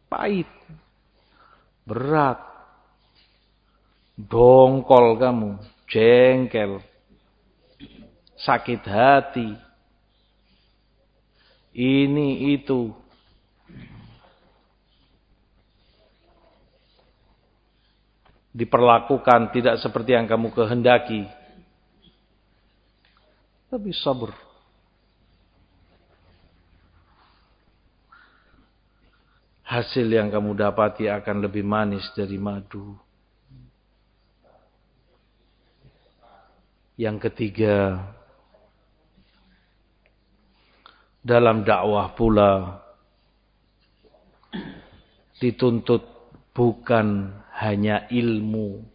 Pahit. Berat. Dongkol kamu. Jengkel. Sakit hati. Ini itu. Diperlakukan tidak seperti yang kamu kehendaki. Tapi sabar. Hasil yang kamu dapati akan lebih manis dari madu. Yang ketiga, dalam dakwah pula dituntut bukan hanya ilmu,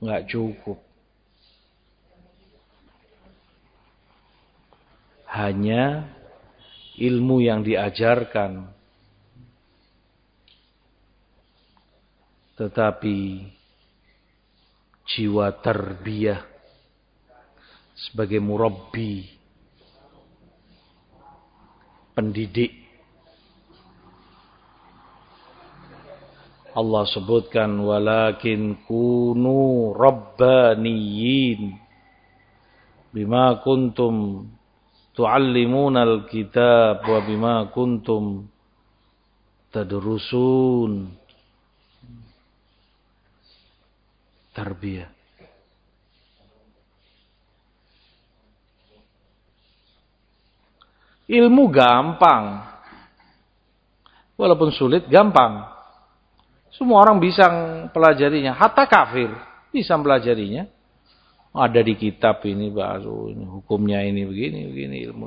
nggak cukup. Hanya ilmu yang diajarkan tetapi jiwa terbiah sebagai murabbi pendidik. Allah sebutkan walakin kunu rabbaniyin bima kuntum tuallimuna alkitab wa bima kuntum tadrusun tarbiyah. Ilmu gampang. Walaupun sulit, gampang. Semua orang bisa pelajarinya. Hatta kafir bisa pelajarinya. Ada di kitab ini, baru ini hukumnya ini begini, begini ilmu.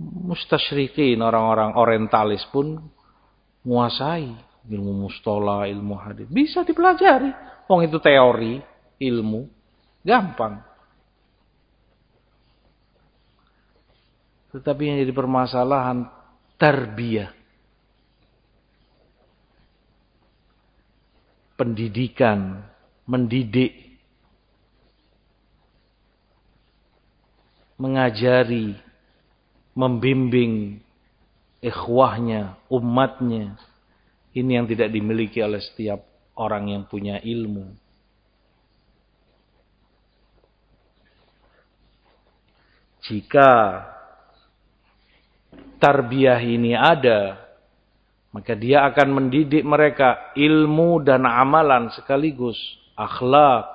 Mustasyrikin, orang-orang orientalis pun menguasai ilmu mustola, ilmu hadis. Bisa dipelajari. Wong itu teori, ilmu, gampang. Tetapi yang jadi permasalahan tarbiyah. Pendidikan, mendidik, mengajari, membimbing ikhwahnya, umatnya. Ini yang tidak dimiliki oleh setiap orang yang punya ilmu. Jika tarbiyah ini ada, maka dia akan mendidik mereka ilmu dan amalan sekaligus, akhlak.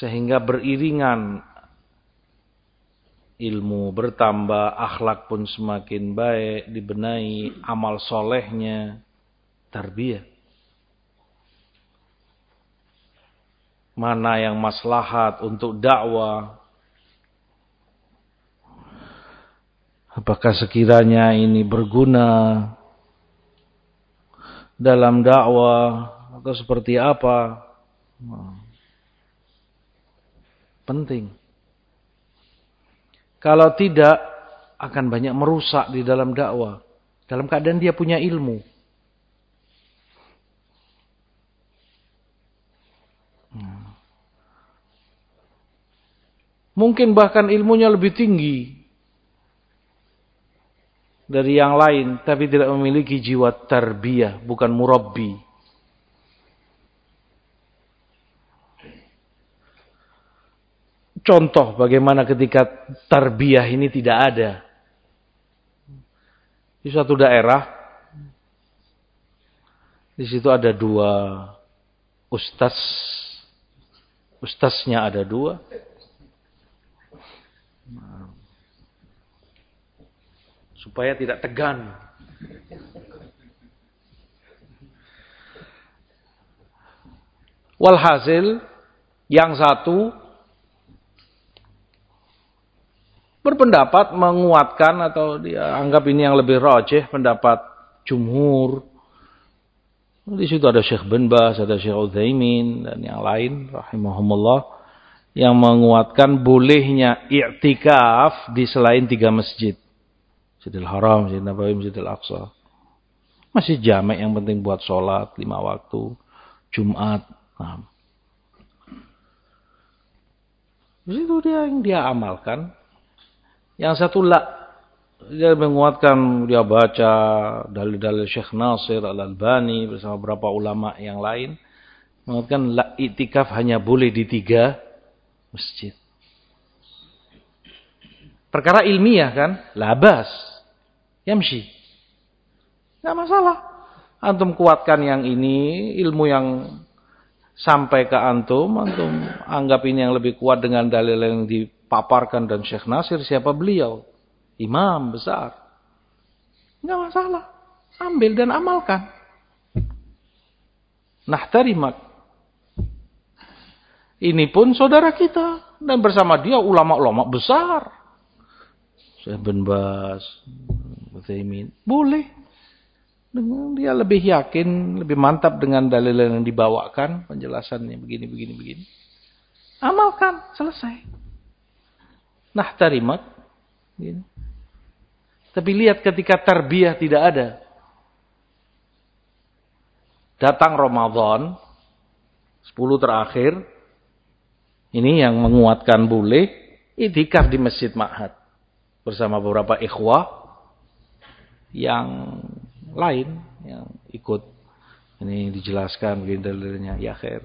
Sehingga beriringan ilmu bertambah, akhlak pun semakin baik, dibenahi amal solehnya, tarbiyah. Mana yang maslahat untuk dakwah? Apakah sekiranya ini berguna dalam dakwah atau seperti apa? Penting. Kalau tidak, akan banyak merusak di dalam dakwah. Dalam keadaan dia punya ilmu. Hmm. Mungkin bahkan ilmunya lebih tinggi dari yang lain, tapi tidak memiliki jiwa tarbiyah, bukan murabbi. Contoh bagaimana ketika tarbiyah ini tidak ada. Di suatu daerah, di situ ada dua ustaz. Ustaznya ada dua. Supaya tidak tegan. Walhasil, yang satu berpendapat menguatkan atau dia anggap ini yang lebih rojeh pendapat jumhur. Di situ ada Syekh bin Bas, ada Syekh Utsaimin dan yang lain rahimahumullah yang menguatkan bolehnya i'tikaf di selain tiga masjid. Masjidil Haram, Masjidil Nabawi, Masjidil Aqsa. Masih jamek yang penting buat sholat lima waktu, Jumat. Nah. Itu dia yang dia amalkan. Yang satu la dia menguatkan dia baca dalil-dalil Syekh Nasir Al-Albani bersama beberapa ulama yang lain menguatkan la itikaf hanya boleh di tiga masjid. Perkara ilmiah kan, labas, yamshi. Enggak masalah. Antum kuatkan yang ini, ilmu yang sampai ke antum, antum anggap ini yang lebih kuat dengan dalil yang di paparkan dan Syekh Nasir siapa beliau? Imam besar. Enggak masalah. Ambil dan amalkan. Nah tarimak. Ini pun saudara kita. Dan bersama dia ulama-ulama besar. Syekh bin Bas. Boleh. Dengan dia lebih yakin, lebih mantap dengan dalil yang dibawakan. Penjelasannya begini, begini, begini. Amalkan. Selesai nahtarimat. Gitu. Tapi lihat ketika tarbiyah tidak ada. Datang Ramadan, 10 terakhir, ini yang menguatkan boleh, itikaf di Masjid Ma'had. Bersama beberapa ikhwah yang lain, yang ikut. Ini dijelaskan begini ya khair.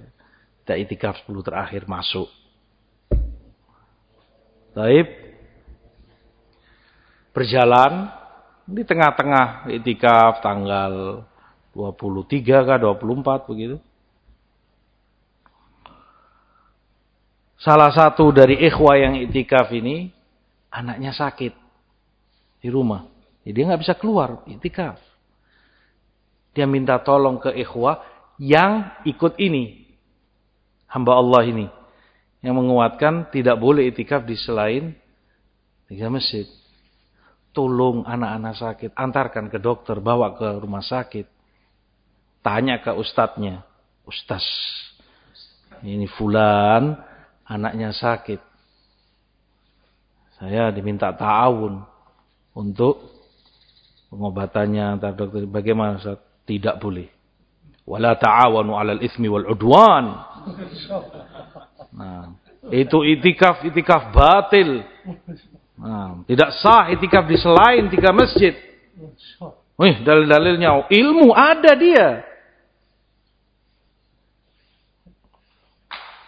Kita itikaf 10 terakhir masuk. Taib berjalan di tengah-tengah itikaf tanggal 23 kah 24 begitu. Salah satu dari ikhwah yang itikaf ini anaknya sakit di rumah. Jadi dia nggak bisa keluar itikaf. Dia minta tolong ke ikhwah yang ikut ini. Hamba Allah ini yang menguatkan tidak boleh itikaf di selain tiga masjid. Tolong anak-anak sakit, antarkan ke dokter, bawa ke rumah sakit. Tanya ke ustadznya, ustaz, ini fulan, anaknya sakit. Saya diminta ta'awun untuk pengobatannya antar dokter. Bagaimana Ustaz? Tidak boleh. Wala ta'awanu 'alal ismi wal 'udwan. Nah, itu itikaf itikaf batil. Nah, tidak sah itikaf di selain tiga masjid. Wih, dalil-dalilnya ilmu ada dia.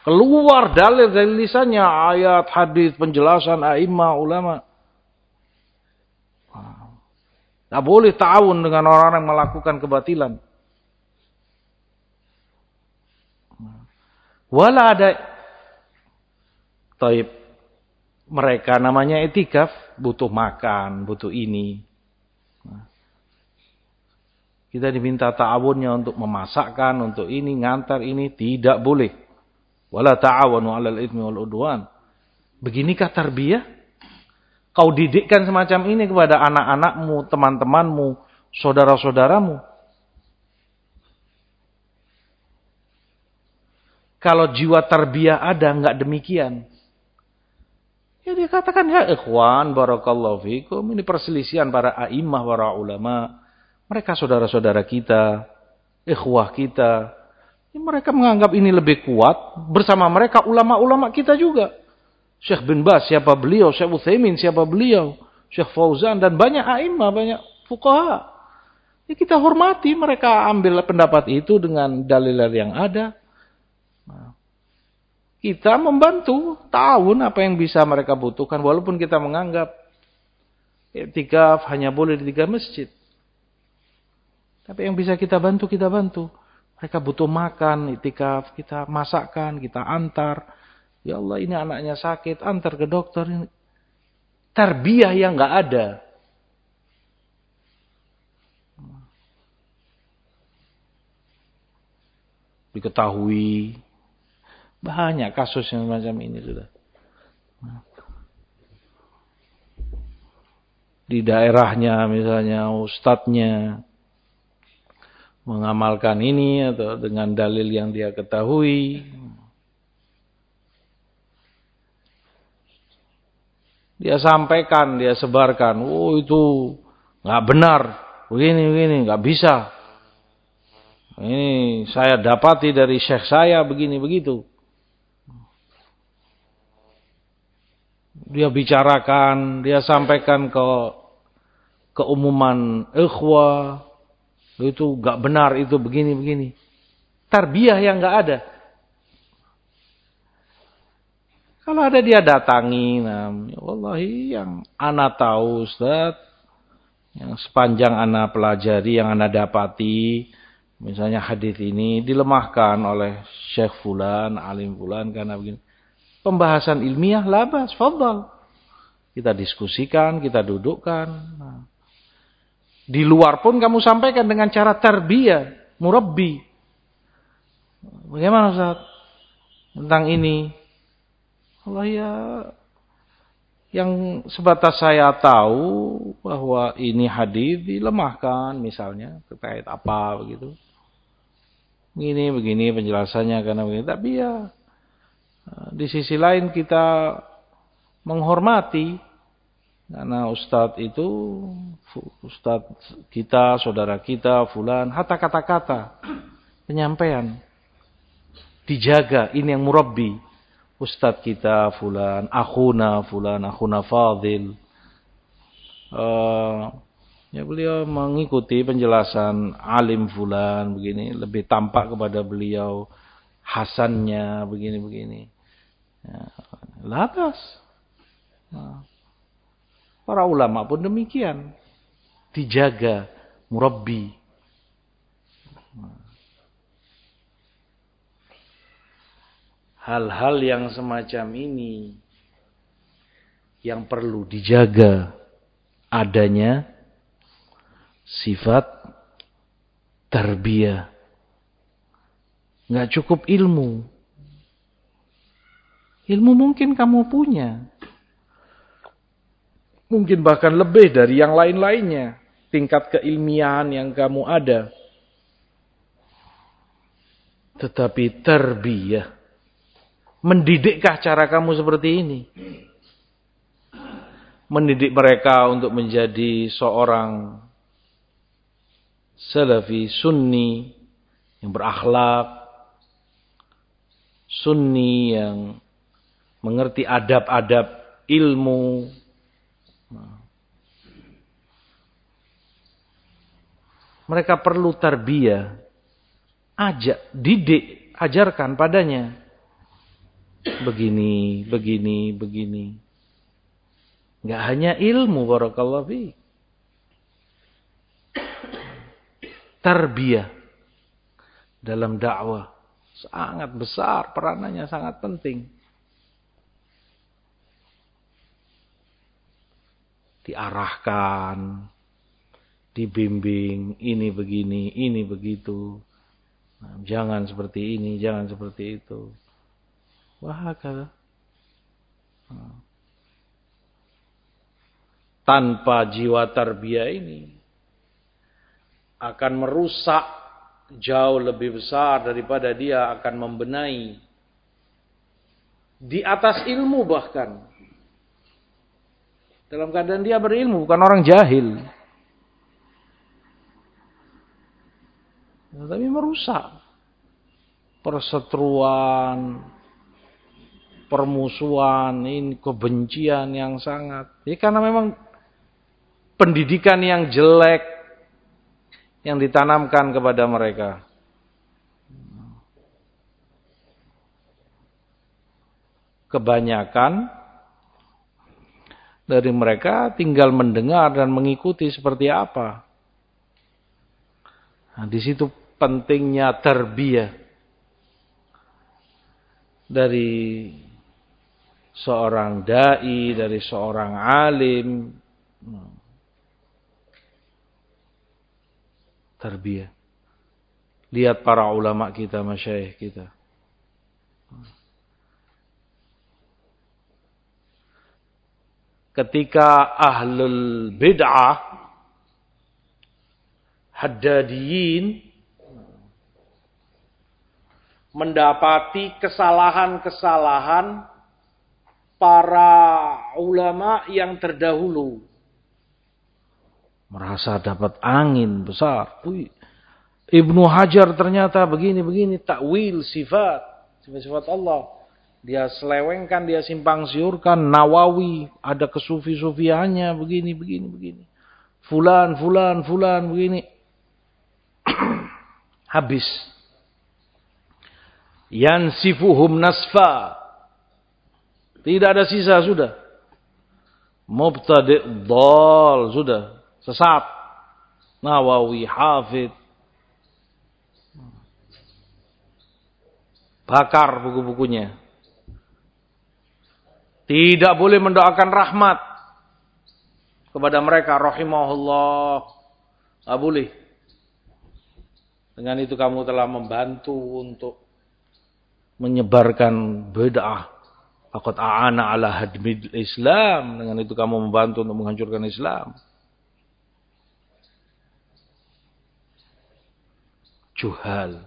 Keluar dalil dari lisannya ayat, hadis, penjelasan a'immah, ulama. Tidak boleh ta'awun dengan orang-orang yang melakukan kebatilan. Wala ada Taib mereka namanya etikaf, butuh makan, butuh ini. Nah, kita diminta ta'awunnya untuk memasakkan, untuk ini, ngantar ini, tidak boleh. Wala ta'awunu 'alal itsmi wal udwan. Beginikah tarbiyah? Kau didikkan semacam ini kepada anak-anakmu, teman-temanmu, saudara-saudaramu. Kalau jiwa tarbiyah ada, enggak demikian. Ya dia katakan ya ikhwan barakallahu fikum ini perselisihan para a'immah para ulama. Mereka saudara-saudara kita, ikhwah kita. Ya, mereka menganggap ini lebih kuat bersama mereka ulama-ulama kita juga. Syekh bin Bas siapa beliau, Syekh Utsaimin siapa beliau, Syekh Fauzan dan banyak a'immah, banyak fuqaha. Ya, kita hormati mereka ambil pendapat itu dengan dalil yang ada. Kita membantu, tahu apa yang bisa mereka butuhkan. Walaupun kita menganggap etikaf hanya boleh di tiga masjid. Tapi yang bisa kita bantu, kita bantu. Mereka butuh makan, itikaf, kita masakkan, kita antar. Ya Allah ini anaknya sakit, antar ke dokter. Tarbiyah yang nggak ada. Diketahui banyak kasus yang macam ini sudah. Di daerahnya misalnya ustadznya mengamalkan ini atau dengan dalil yang dia ketahui. Dia sampaikan, dia sebarkan, oh itu nggak benar, begini begini, nggak bisa. Ini saya dapati dari syekh saya begini begitu. Dia bicarakan, dia sampaikan ke keumuman ikhwah, itu gak benar, itu begini-begini. Tarbiyah yang gak ada. Kalau ada dia datangi, nah, wallahi yang anak tahu Ustaz, yang sepanjang anak pelajari, yang anak dapati, misalnya hadis ini dilemahkan oleh Syekh Fulan, Alim Fulan, karena begini pembahasan ilmiah labas, fadal. Kita diskusikan, kita dudukkan. Nah. Di luar pun kamu sampaikan dengan cara tarbiyah, murabbi. Bagaimana Ustaz? Tentang ini. Allah ya yang sebatas saya tahu bahwa ini hadis dilemahkan misalnya terkait apa begitu. Begini begini penjelasannya karena begini tapi ya di sisi lain kita menghormati karena ustadz itu ustadz kita, saudara kita, fulan, hatta kata-kata penyampaian dijaga ini yang murabbi ustadz kita fulan, akhuna fulan, akhuna fadil. Uh, ya beliau mengikuti penjelasan alim fulan begini lebih tampak kepada beliau hasannya begini-begini. Ya, lantas. Nah, para ulama pun demikian. Dijaga, murabbi. Hal-hal yang semacam ini yang perlu dijaga adanya sifat tarbiyah. Nggak cukup ilmu. Ilmu mungkin kamu punya. Mungkin bahkan lebih dari yang lain-lainnya. Tingkat keilmiahan yang kamu ada. Tetapi terbiyah. Mendidikkah cara kamu seperti ini? Mendidik mereka untuk menjadi seorang salafi sunni yang berakhlak, sunni yang mengerti adab-adab ilmu. Mereka perlu tarbiyah. Ajak, didik, ajarkan padanya. Begini, begini, begini. Enggak hanya ilmu barakallahu fi. Tarbiyah dalam dakwah sangat besar, peranannya sangat penting. Diarahkan, dibimbing, ini begini, ini begitu. Nah, jangan seperti ini, jangan seperti itu. Wah, kata. Tanpa jiwa tarbiyah ini akan merusak jauh lebih besar daripada dia akan membenahi di atas ilmu bahkan dalam keadaan dia berilmu, bukan orang jahil. Ya, tapi merusak. Perseteruan, permusuhan, ini kebencian yang sangat. Ya, karena memang pendidikan yang jelek yang ditanamkan kepada mereka. kebanyakan dari mereka tinggal mendengar dan mengikuti seperti apa. Nah, di situ pentingnya terbiah dari seorang dai, dari seorang alim. Terbiah. Lihat para ulama kita, masyayikh kita. Ketika ahlul bid'ah haddadiyin mendapati kesalahan-kesalahan para ulama yang terdahulu. Merasa dapat angin besar. Ibnu Hajar ternyata begini-begini takwil sifat sifat-sifat Allah. Dia selewengkan, dia simpang siurkan. Nawawi ada kesufi-sufiannya begini, begini, begini. Fulan, fulan, fulan begini. Habis. Yansifuhum nasfa. Tidak ada sisa sudah. Mubtadi' dal sudah. Sesat. Nawawi, Hafid, Bakar buku-bukunya. Tidak boleh mendoakan rahmat kepada mereka rahimahullah. Tidak boleh. Dengan itu kamu telah membantu untuk menyebarkan bid'ah. Takut a'ana ala hadmid Islam. Dengan itu kamu membantu untuk menghancurkan Islam. Juhal.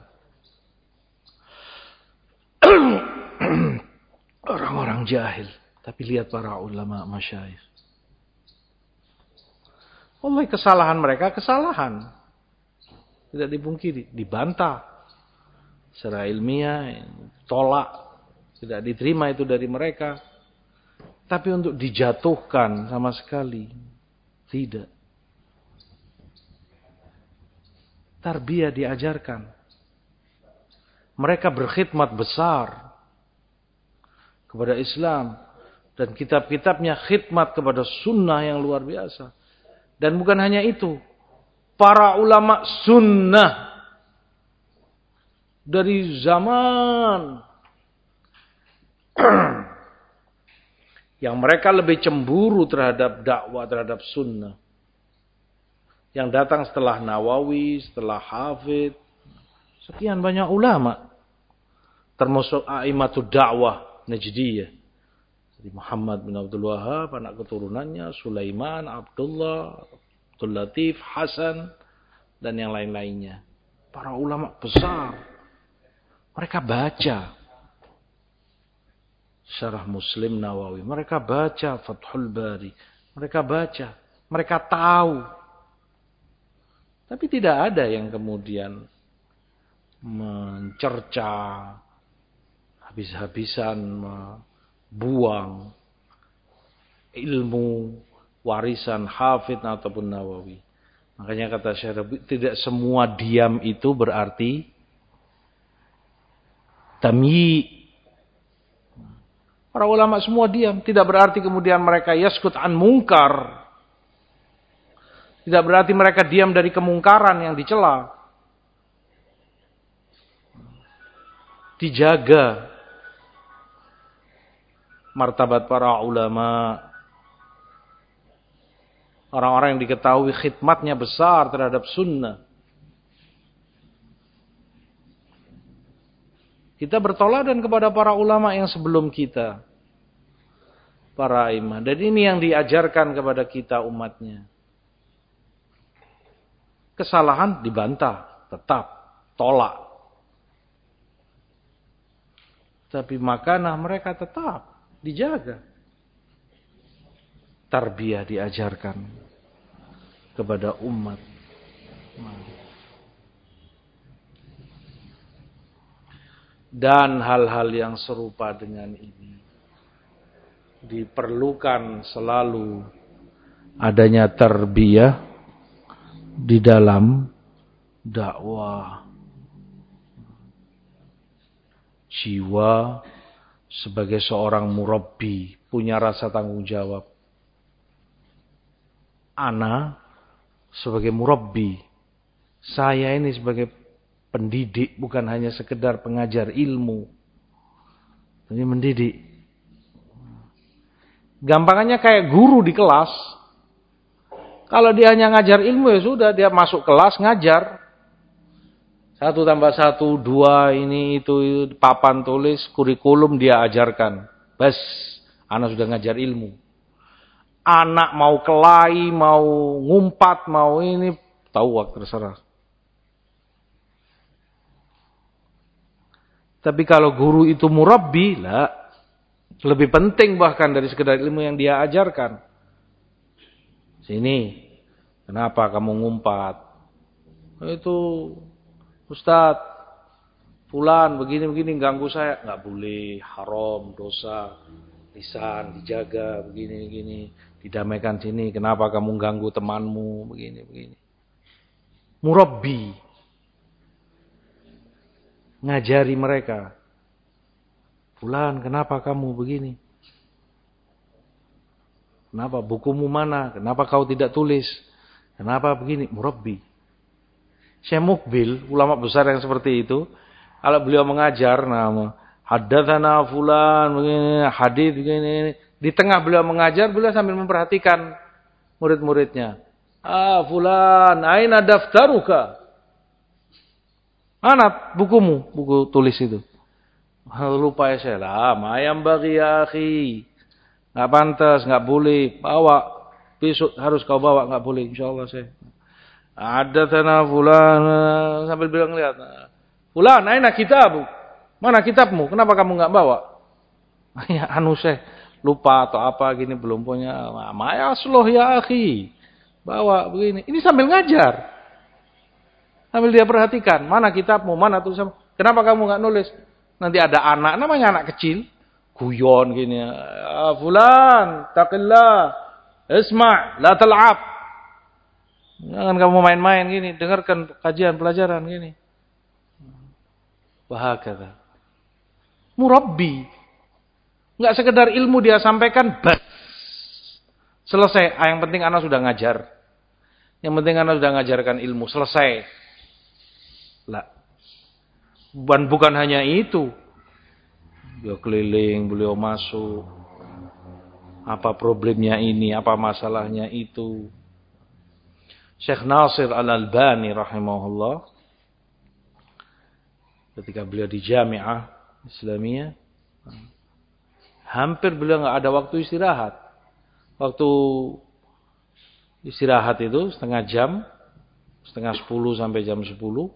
Orang-orang jahil. Tapi lihat para ulama masyayikh. Oleh kesalahan mereka, kesalahan. Tidak dipungkiri, dibantah. Secara ilmiah, tolak. Tidak diterima itu dari mereka. Tapi untuk dijatuhkan sama sekali. Tidak. Tarbiyah diajarkan. Mereka berkhidmat besar kepada Islam dan kitab-kitabnya khidmat kepada sunnah yang luar biasa. Dan bukan hanya itu, para ulama sunnah dari zaman yang mereka lebih cemburu terhadap dakwah terhadap sunnah. Yang datang setelah Nawawi, setelah Hafid, sekian banyak ulama termasuk aimatul dakwah Najdiyah. Jadi Muhammad bin Abdul Wahab, anak keturunannya, Sulaiman, Abdullah, Abdul Latif, Hasan, dan yang lain-lainnya. Para ulama besar. Mereka baca. Syarah Muslim Nawawi. Mereka baca Fathul Bari. Mereka baca. Mereka tahu. Tapi tidak ada yang kemudian mencerca habis-habisan buang ilmu warisan Hafid ataupun Nawawi. Makanya kata Syarabi, tidak semua diam itu berarti tamyi. Para ulama semua diam, tidak berarti kemudian mereka yaskut an mungkar. Tidak berarti mereka diam dari kemungkaran yang dicela. Dijaga martabat para ulama. Orang-orang yang diketahui khidmatnya besar terhadap sunnah. Kita bertoladan kepada para ulama yang sebelum kita. Para imam. Dan ini yang diajarkan kepada kita umatnya. Kesalahan dibantah. Tetap. Tolak. Tapi makanah mereka tetap dijaga. Tarbiyah diajarkan kepada umat. Dan hal-hal yang serupa dengan ini diperlukan selalu adanya tarbiyah di dalam dakwah jiwa sebagai seorang murabbi punya rasa tanggung jawab. Ana sebagai murabbi, saya ini sebagai pendidik bukan hanya sekedar pengajar ilmu. Ini mendidik. Gampangannya kayak guru di kelas. Kalau dia hanya ngajar ilmu ya sudah dia masuk kelas ngajar. Satu tambah satu, dua, ini, itu, papan tulis, kurikulum dia ajarkan. Bas, anak sudah ngajar ilmu. Anak mau kelahi, mau ngumpat, mau ini, tahu waktu terserah. Tapi kalau guru itu murabbi, lah, lebih penting bahkan dari sekedar ilmu yang dia ajarkan. Sini, kenapa kamu ngumpat? Itu Ustaz, fulan begini-begini ganggu saya. Nggak boleh, haram, dosa, lisan, dijaga, begini-begini. Didamaikan sini, kenapa kamu ganggu temanmu, begini-begini. Murabbi. Ngajari mereka. Fulan, kenapa kamu begini? Kenapa bukumu mana? Kenapa kau tidak tulis? Kenapa begini? Murabbi. Syekh Mukbil, ulama besar yang seperti itu, kalau beliau mengajar, nama hadatsana fulan begini, hadis begini, di tengah beliau mengajar, beliau sambil memperhatikan murid-muridnya. Ah, fulan, aina daftaruka? Mana bukumu, buku tulis itu? Lupa ya saya lah, mayam bagi ya akhi. Nggak pantas, nggak boleh. Bawa, besok harus kau bawa, nggak boleh. Insya Allah saya. Ada tanah fulan sambil bilang lihat. Fulan, aina kitab. Mana kitabmu? Kenapa kamu nggak bawa? Ya anu saya lupa atau apa gini belum punya. Maya sloh ya akhi. Bawa begini. Ini sambil ngajar. Sambil dia perhatikan. Mana kitabmu? Mana tulisan? Kenapa kamu nggak nulis? Nanti ada anak, namanya anak kecil. Guyon gini. Ah, fulan, taqillah. Isma' la tal'ab. Jangan kamu main-main gini, dengarkan kajian pelajaran gini. Bahakata. Murabbi. Enggak sekedar ilmu dia sampaikan, bas. Selesai. Ah, yang penting anak sudah ngajar. Yang penting anak sudah ngajarkan ilmu. Selesai. Lah. Dan bukan hanya itu. Beliau keliling, beliau masuk. Apa problemnya ini, apa masalahnya itu. Syekh Nasir Al-Albani rahimahullah ketika beliau di Jami'ah Islamiyah hampir beliau nggak ada waktu istirahat. Waktu istirahat itu setengah jam, setengah sepuluh sampai jam sepuluh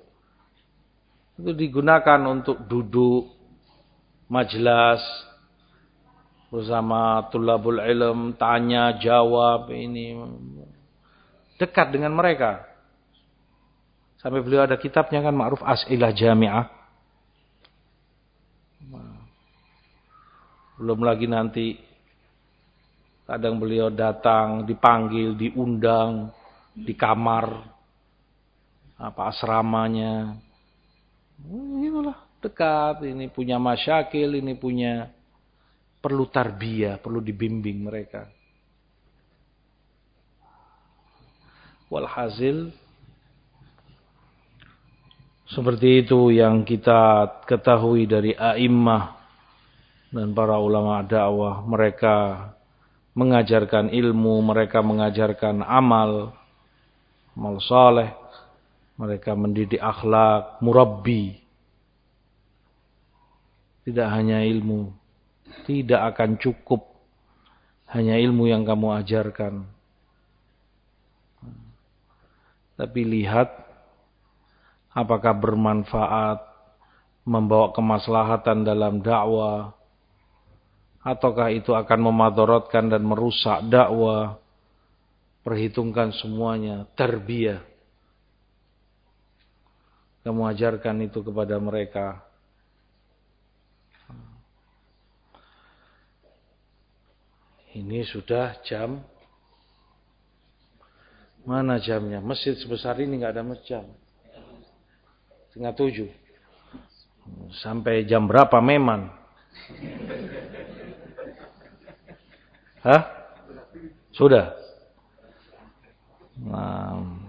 itu digunakan untuk duduk majelas bersama tulabul ilm, tanya, jawab ini dekat dengan mereka. Sampai beliau ada kitabnya kan Ma'ruf As'ilah Jami'ah. Belum lagi nanti kadang beliau datang, dipanggil, diundang di kamar apa asramanya. Inilah dekat, ini punya masyakil, ini punya perlu tarbiyah, perlu dibimbing mereka. Walhasil seperti itu yang kita ketahui dari a'immah dan para ulama dakwah. Mereka mengajarkan ilmu, mereka mengajarkan amal, amal saleh. Mereka mendidik akhlak, murabbi. Tidak hanya ilmu. Tidak akan cukup hanya ilmu yang kamu ajarkan. Tapi lihat apakah bermanfaat, membawa kemaslahatan dalam dakwah, ataukah itu akan memadorotkan dan merusak dakwah. Perhitungkan semuanya, terbiah. Kamu ajarkan itu kepada mereka. Ini sudah jam Mana jamnya? Masjid sebesar ini nggak ada jam. Setengah tujuh. Sampai jam berapa memang? Hah? Sudah. Nah.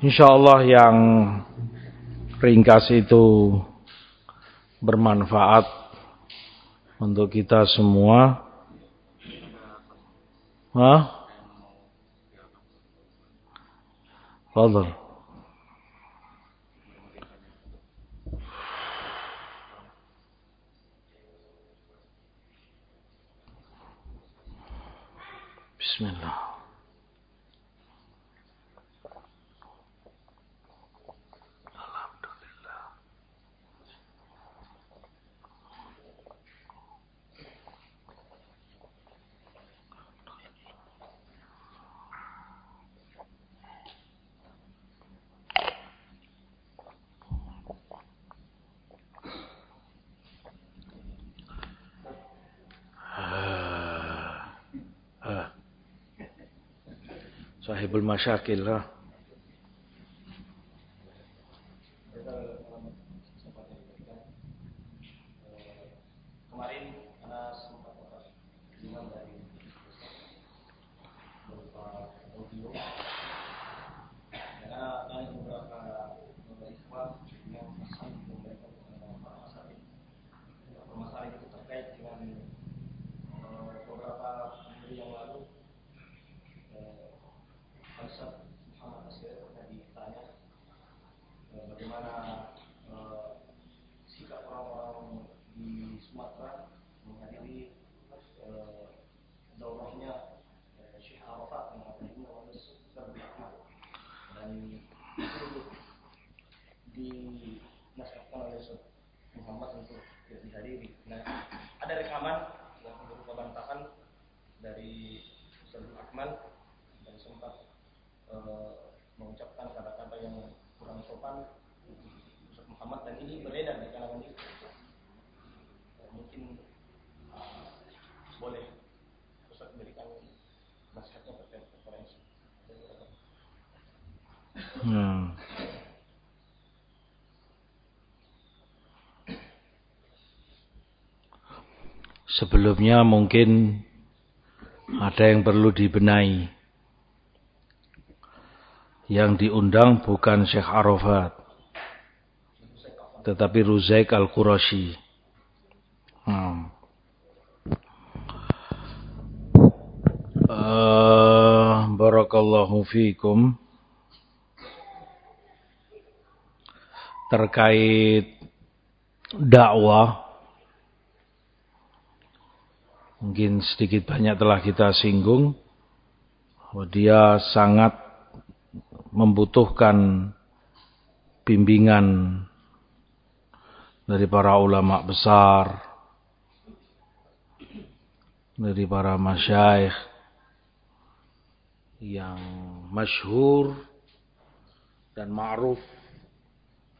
Insyaallah yang ringkas itu bermanfaat untuk kita semua. Hah? Fadal. Bismillah. Sahibul masyakil lah. Sebelumnya mungkin ada yang perlu dibenahi. Yang diundang bukan Syekh Arafat. Tetapi Ruzaik Al-Qurashi. Hmm. Uh, barakallahu fiikum. Terkait dakwah mungkin sedikit banyak telah kita singgung bahwa dia sangat membutuhkan bimbingan dari para ulama besar dari para masyaikh yang masyhur dan ma'ruf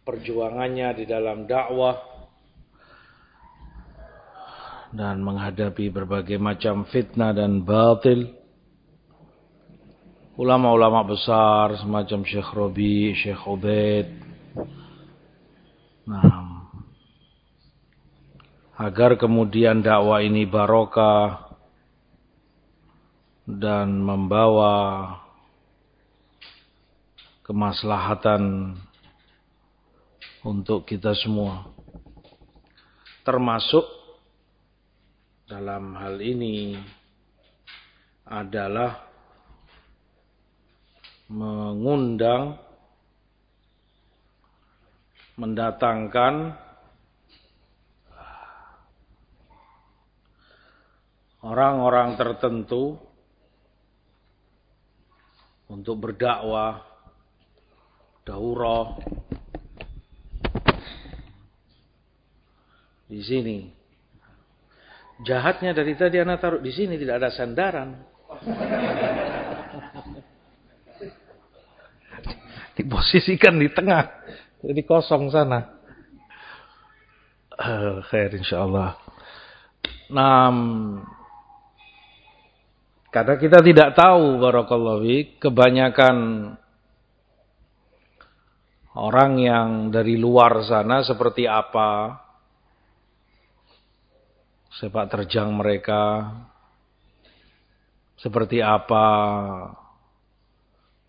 perjuangannya di dalam dakwah dan menghadapi berbagai macam fitnah dan batil. Ulama-ulama besar semacam Syekh Robi, Syekh Ubaid. Nah, agar kemudian dakwah ini barokah dan membawa kemaslahatan untuk kita semua. Termasuk dalam hal ini adalah mengundang mendatangkan orang-orang tertentu untuk berdakwah daurah. Di sini Jahatnya dari tadi anak taruh di sini tidak ada sandaran. Diposisikan di tengah. Jadi kosong sana. Uh, khair insyaallah. Nah, karena kita tidak tahu barakallahu kebanyakan orang yang dari luar sana seperti apa sepak terjang mereka. Seperti apa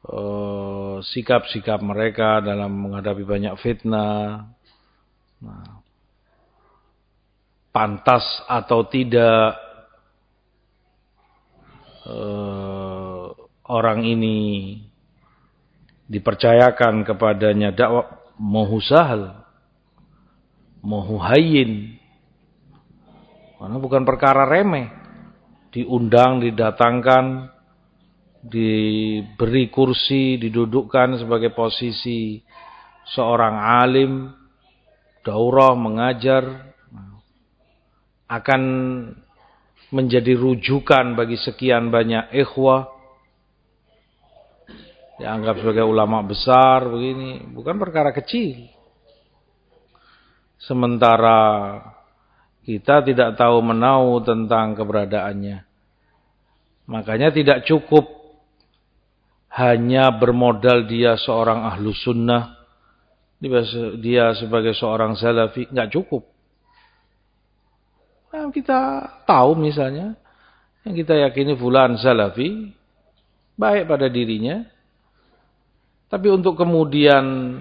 eh, sikap-sikap uh, mereka dalam menghadapi banyak fitnah. Nah, pantas atau tidak uh, orang ini dipercayakan kepadanya dakwah mohu sahal mohu hayyin karena bukan perkara remeh diundang didatangkan diberi kursi didudukkan sebagai posisi seorang alim daurah mengajar akan menjadi rujukan bagi sekian banyak ikhwah dianggap sebagai ulama besar begini, bukan perkara kecil. Sementara kita tidak tahu menau tentang keberadaannya. Makanya tidak cukup hanya bermodal dia seorang ahlu sunnah, dia sebagai seorang salafi, nggak cukup. Nah, kita tahu misalnya, yang kita yakini fulan salafi, baik pada dirinya, tapi untuk kemudian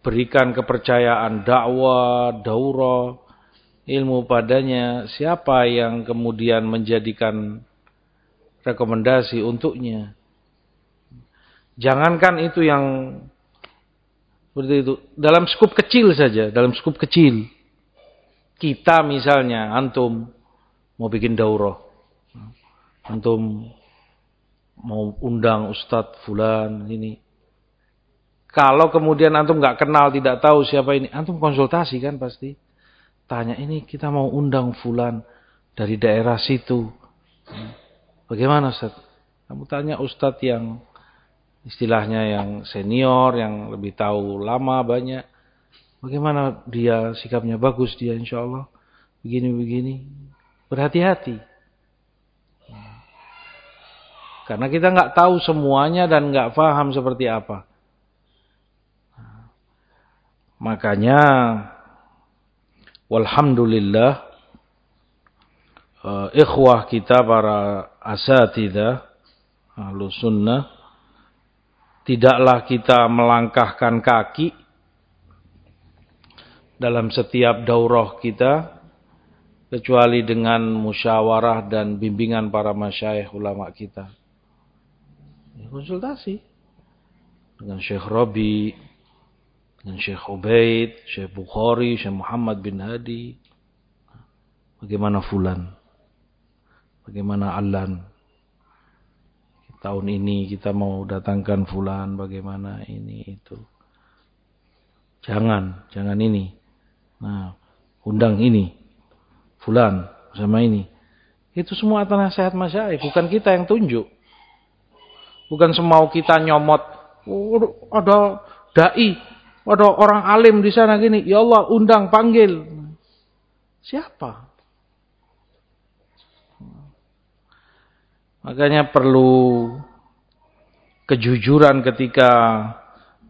diberikan kepercayaan dakwah, daurah, ilmu padanya, siapa yang kemudian menjadikan rekomendasi untuknya? Jangankan itu yang seperti itu, dalam skup kecil saja, dalam skup kecil. Kita misalnya, antum mau bikin daurah. Antum mau undang Ustadz Fulan ini. Kalau kemudian antum nggak kenal, tidak tahu siapa ini, antum konsultasi kan pasti. Tanya ini kita mau undang Fulan dari daerah situ. Bagaimana Ustadz? Kamu tanya Ustadz yang istilahnya yang senior, yang lebih tahu lama banyak. Bagaimana dia sikapnya bagus dia insya Allah. Begini-begini. Berhati-hati. Karena kita nggak tahu semuanya dan nggak paham seperti apa. Makanya walhamdulillah uh, ikhwah kita para asatidah ahlu sunnah tidaklah kita melangkahkan kaki dalam setiap daurah kita kecuali dengan musyawarah dan bimbingan para masyayikh ulama kita. Konsultasi dengan Syekh Robi, dengan Syekh Ubaid, Syekh Bukhari, Syekh Muhammad bin Hadi. Bagaimana Fulan? Bagaimana Alan? Tahun ini kita mau datangkan Fulan, bagaimana ini itu. Jangan, jangan ini. Nah, undang ini. Fulan sama ini. Itu semua atas nasihat masyaih, bukan kita yang tunjuk. Bukan semau kita nyomot. Oh, ada dai, ada orang alim di sana gini. Ya Allah, undang, panggil. Siapa? Makanya perlu kejujuran ketika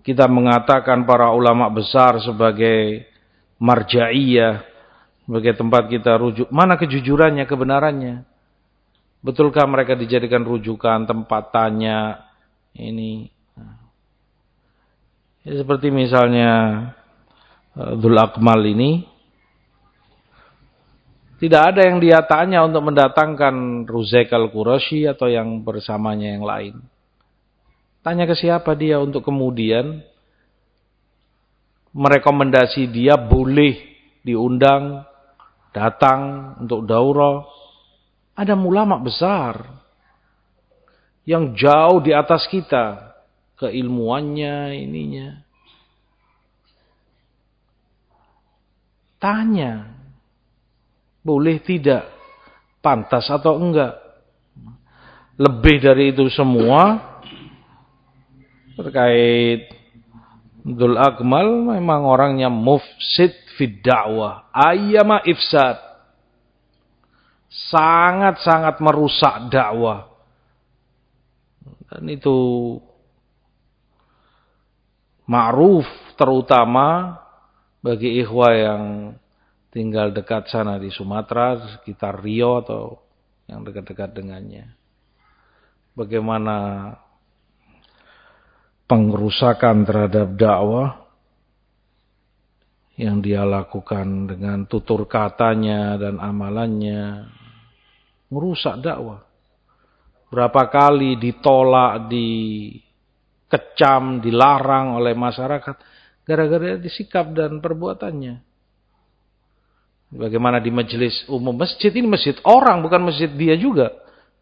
kita mengatakan para ulama besar sebagai marja'iyah, sebagai tempat kita rujuk. Mana kejujurannya, kebenarannya? Betulkah mereka dijadikan rujukan tempat tanya ini? Ya, seperti misalnya Abdul eh, Akmal ini tidak ada yang dia tanya untuk mendatangkan Ruzek al-Qurashi atau yang bersamanya yang lain. Tanya ke siapa dia untuk kemudian merekomendasi dia boleh diundang datang untuk daurah ada ulama besar yang jauh di atas kita keilmuannya ininya. Tanya, boleh tidak, pantas atau enggak. Lebih dari itu semua terkait Abdul Akmal memang orangnya mufsid fid dakwah, ayyama ifsad sangat-sangat merusak dakwah. Dan itu ma'ruf terutama bagi ikhwah yang tinggal dekat sana di Sumatera, sekitar Rio atau yang dekat-dekat dengannya. Bagaimana pengerusakan terhadap dakwah yang dia lakukan dengan tutur katanya dan amalannya merusak dakwah. Berapa kali ditolak, dikecam, dilarang oleh masyarakat gara-gara disikap dan perbuatannya. Bagaimana di majelis umum masjid ini masjid orang bukan masjid dia juga.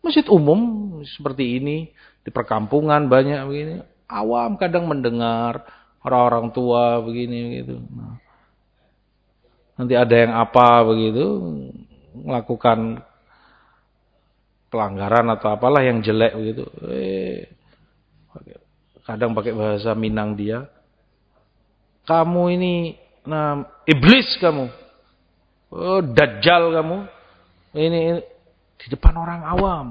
Masjid umum seperti ini di perkampungan banyak begini. Awam kadang mendengar orang-orang tua begini gitu. Nanti ada yang apa begitu melakukan pelanggaran atau apalah yang jelek begitu. Eh, kadang pakai bahasa Minang dia. Kamu ini nah, iblis kamu. Oh, dajjal kamu. Ini, ini di depan orang awam.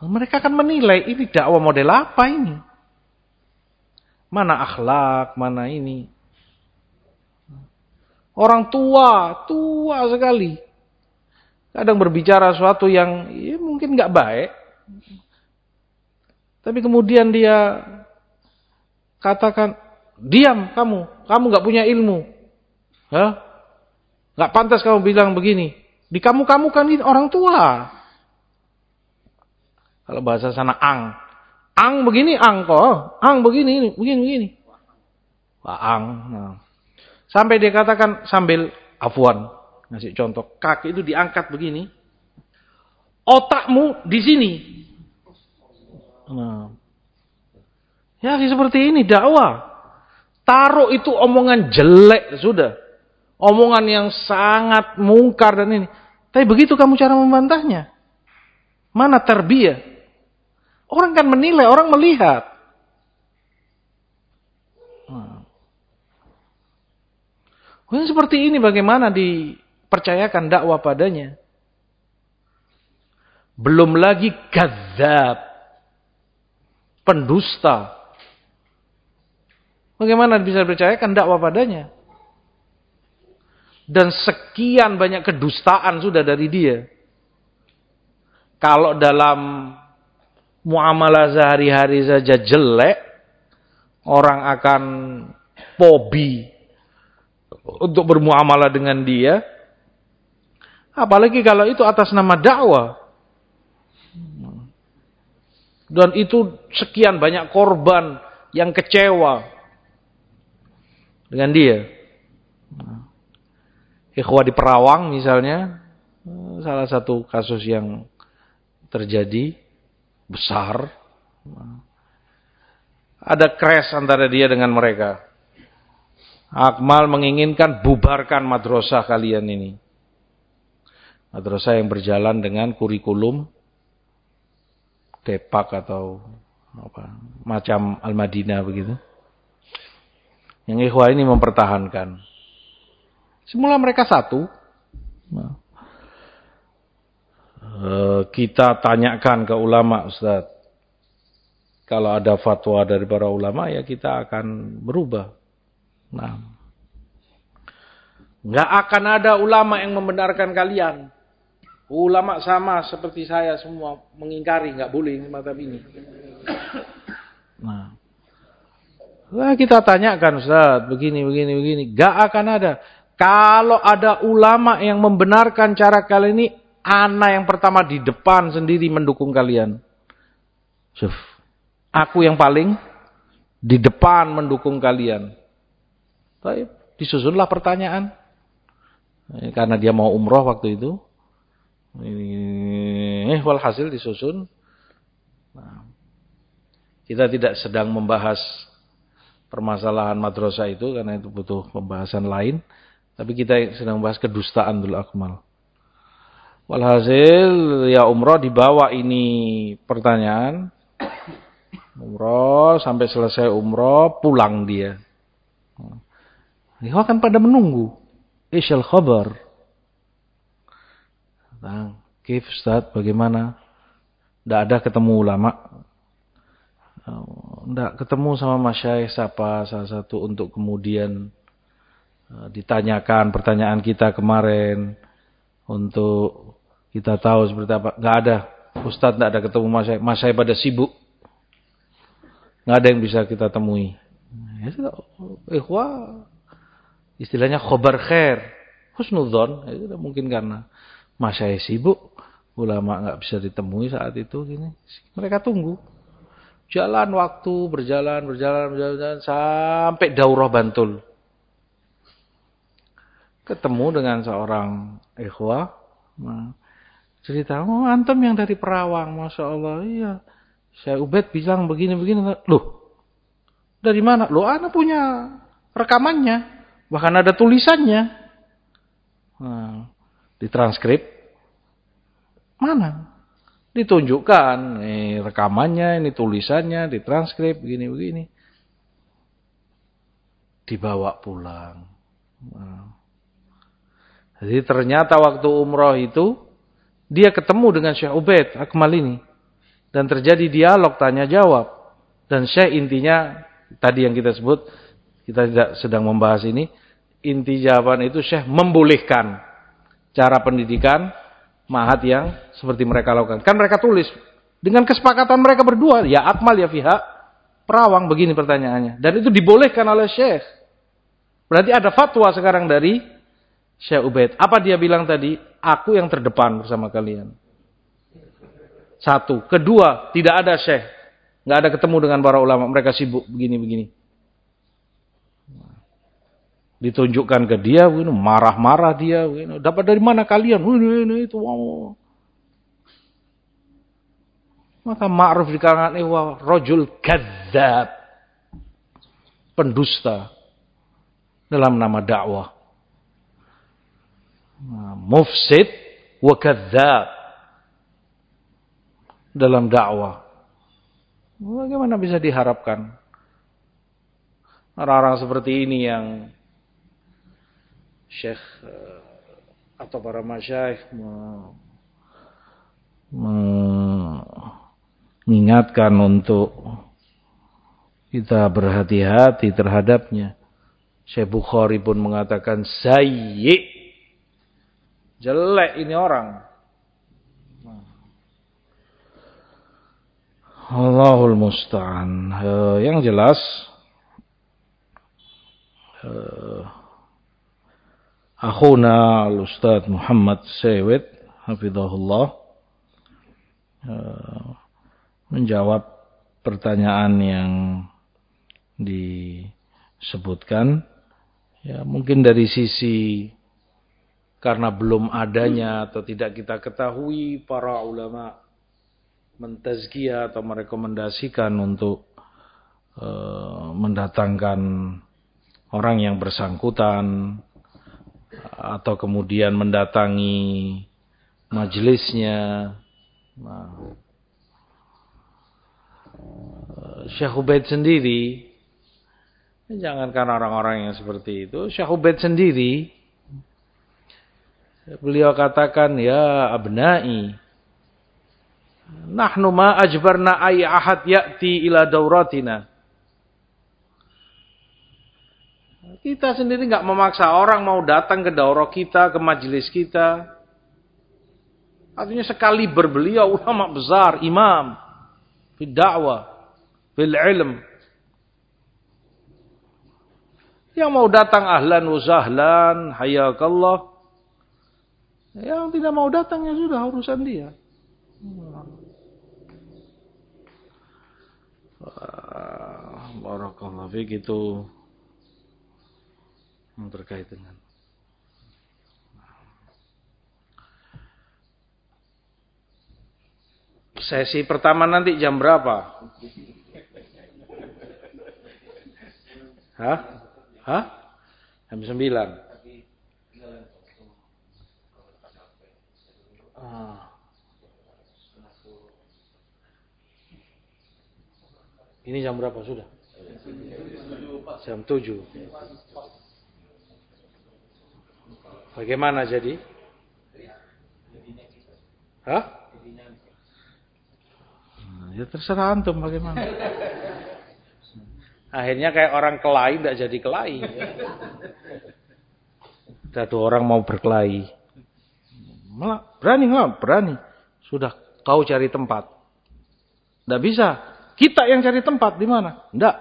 Mereka akan menilai ini dakwah model apa ini. Mana akhlak, mana ini. Orang tua, tua sekali. Kadang berbicara sesuatu yang ya, mungkin nggak baik. Tapi kemudian dia katakan, diam kamu, kamu nggak punya ilmu. Ya? Nggak pantas kamu bilang begini. Di kamu-kamu kan orang tua. Kalau bahasa sana ang. Ang begini ang kok. Ang begini, begini, begini. Wah, ang. Nah. Sampai dia katakan sambil afwan. Ngasih contoh. Kaki itu diangkat begini. Otakmu di sini. Nah. Ya seperti ini dakwah. Taruh itu omongan jelek sudah. Omongan yang sangat mungkar dan ini. Tapi begitu kamu cara membantahnya. Mana terbiah? Orang kan menilai, orang melihat. Hmm. Oh, seperti ini bagaimana dipercayakan dakwah padanya. Belum lagi kadzab. Pendusta. Bagaimana bisa percayakan dakwah padanya? Dan sekian banyak kedustaan sudah dari dia. Kalau dalam muamalah sehari-hari saja jelek, orang akan pobi untuk bermuamalah dengan dia. Apalagi kalau itu atas nama dakwah. Dan itu sekian banyak korban yang kecewa dengan dia. Ikhwah di Perawang misalnya, salah satu kasus yang terjadi besar. Ada crash antara dia dengan mereka. Akmal menginginkan bubarkan madrasah kalian ini. Madrasah yang berjalan dengan kurikulum Depak atau apa macam Al-Madinah begitu. Yang ikhwah ini mempertahankan. Semula mereka satu. Nah. Eh, kita tanyakan ke ulama Ustaz. Kalau ada fatwa dari para ulama ya kita akan berubah. Nah. Nggak akan ada ulama yang membenarkan kalian. Ulama sama seperti saya semua mengingkari, nggak boleh semacam ini. Nah, kita tanyakan Ustaz, begini, begini, begini. Gak akan ada. Kalau ada ulama yang membenarkan cara kalian ini, anak yang pertama di depan sendiri mendukung kalian. Suf. Aku yang paling di depan mendukung kalian. Baik, disusunlah pertanyaan. Karena dia mau umroh waktu itu. Ini, eh, walhasil disusun. Nah, kita tidak sedang membahas permasalahan madrasah itu karena itu butuh pembahasan lain. Tapi kita sedang bahas kedustaan dulu akmal. Walhasil ya umroh dibawa ini pertanyaan. Umroh sampai selesai umroh pulang dia. Dia akan pada menunggu. Isyal khabar. Nah, Kif Ustaz bagaimana? Tidak ada ketemu ulama. Tidak ketemu sama Masyaih siapa salah satu untuk kemudian eh, ditanyakan pertanyaan kita kemarin untuk kita tahu seperti apa. Nggak ada. Ustadz tidak ada ketemu Masyaih. Masyaih pada sibuk. Nggak ada yang bisa kita temui. Ya, ikhwah istilahnya khobar khair. Husnudzon. Ya, mungkin karena Masyaih sibuk. Ulama nggak bisa ditemui saat itu. Gini. Mereka tunggu. Jalan waktu, berjalan, berjalan, berjalan, berjalan sampai daurah Bantul. Ketemu dengan seorang ikhwah. Nah, cerita, oh antum yang dari Perawang, Masya Allah. Iya. Saya Ubed bilang begini-begini. Loh, dari mana? Loh, anak punya rekamannya. Bahkan ada tulisannya. Nah, ditranskrip. Mana? Ditunjukkan, ini rekamannya, ini tulisannya, ditranskrip, begini-begini. Dibawa pulang. Nah. Jadi ternyata waktu umroh itu, dia ketemu dengan Syekh Ubaid Akmal ini. Dan terjadi dialog, tanya jawab. Dan Syekh intinya, tadi yang kita sebut, kita tidak sedang membahas ini, inti jawaban itu Syekh membolehkan cara pendidikan mahat yang seperti mereka lakukan. Kan mereka tulis dengan kesepakatan mereka berdua, ya Akmal ya Fiha, perawang begini pertanyaannya. Dan itu dibolehkan oleh Syekh. Berarti ada fatwa sekarang dari Syekh Ubaid. Apa dia bilang tadi? Aku yang terdepan bersama kalian. Satu. Kedua, tidak ada Syekh. Nggak ada ketemu dengan para ulama. Mereka sibuk begini-begini ditunjukkan ke dia, marah-marah dia, dapat dari mana kalian? Ini, ini, itu. Maka ma'ruf di kalangan ihwa rojul kadzab. Pendusta dalam nama dakwah. Nah, mufsid wa kadzab dalam dakwah. Bagaimana bisa diharapkan orang-orang seperti ini yang syekh eh, atau para masyaikh mengingatkan untuk kita berhati-hati terhadapnya. Syekh Bukhari pun mengatakan sayyi jelek ini orang. Allahul musta'an. Uh, yang jelas uh, akhuna al-ustaz Muhammad Sewet hafizahullah eh, menjawab pertanyaan yang disebutkan. Ya mungkin dari sisi karena belum adanya atau tidak kita ketahui para ulama mentazkiyah atau merekomendasikan untuk uh, mendatangkan orang yang bersangkutan atau kemudian mendatangi majelisnya. Nah, Syekh Ubaid sendiri, jangankan orang-orang yang seperti itu, Syekh Ubaid sendiri, beliau katakan, ya abnai, nahnu ma ajbarna ay ahad ya'ti ila dauratina. Kita sendiri nggak memaksa orang mau datang ke daurah kita, ke majelis kita. Artinya sekali berbeliau ulama besar, imam, dakwah, fil ilm. Yang mau datang ahlan wa sahlan, hayakallah. Yang tidak mau datang ya sudah urusan dia. Barakallah fiik itu yang terkait dengan sesi pertama nanti jam berapa? Hah? Hah? Jam 9. Ah. Ini jam berapa sudah? Jam 7. Bagaimana jadi? Hah? Ya terserah antum bagaimana. Akhirnya kayak orang kelahi tidak jadi kelahi. Ada orang mau berkelahi. Malah berani nggak? Berani. Sudah kau cari tempat. Tidak bisa. Kita yang cari tempat di mana? Tidak.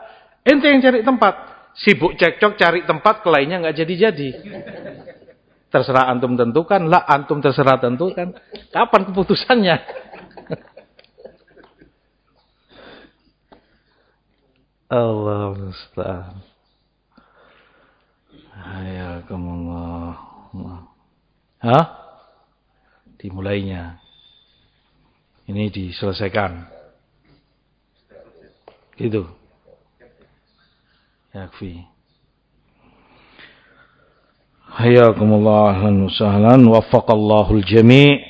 Ente yang cari tempat. Sibuk cekcok cari tempat, kelahinya nggak jadi-jadi. Terserah antum tentukan. Lah antum terserah tentukan. Kapan keputusannya? Allah. Hayakumullah. Hah? Dimulainya. Ini diselesaikan. Gitu. Yakfi. Hayakumullah ahlan wa sahlan. Waffaqallahu al-jami'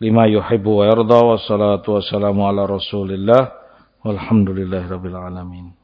lima yuhibbu wa yarda. Wassalatu wassalamu ala rasulillah. Walhamdulillahi rabbil alamin.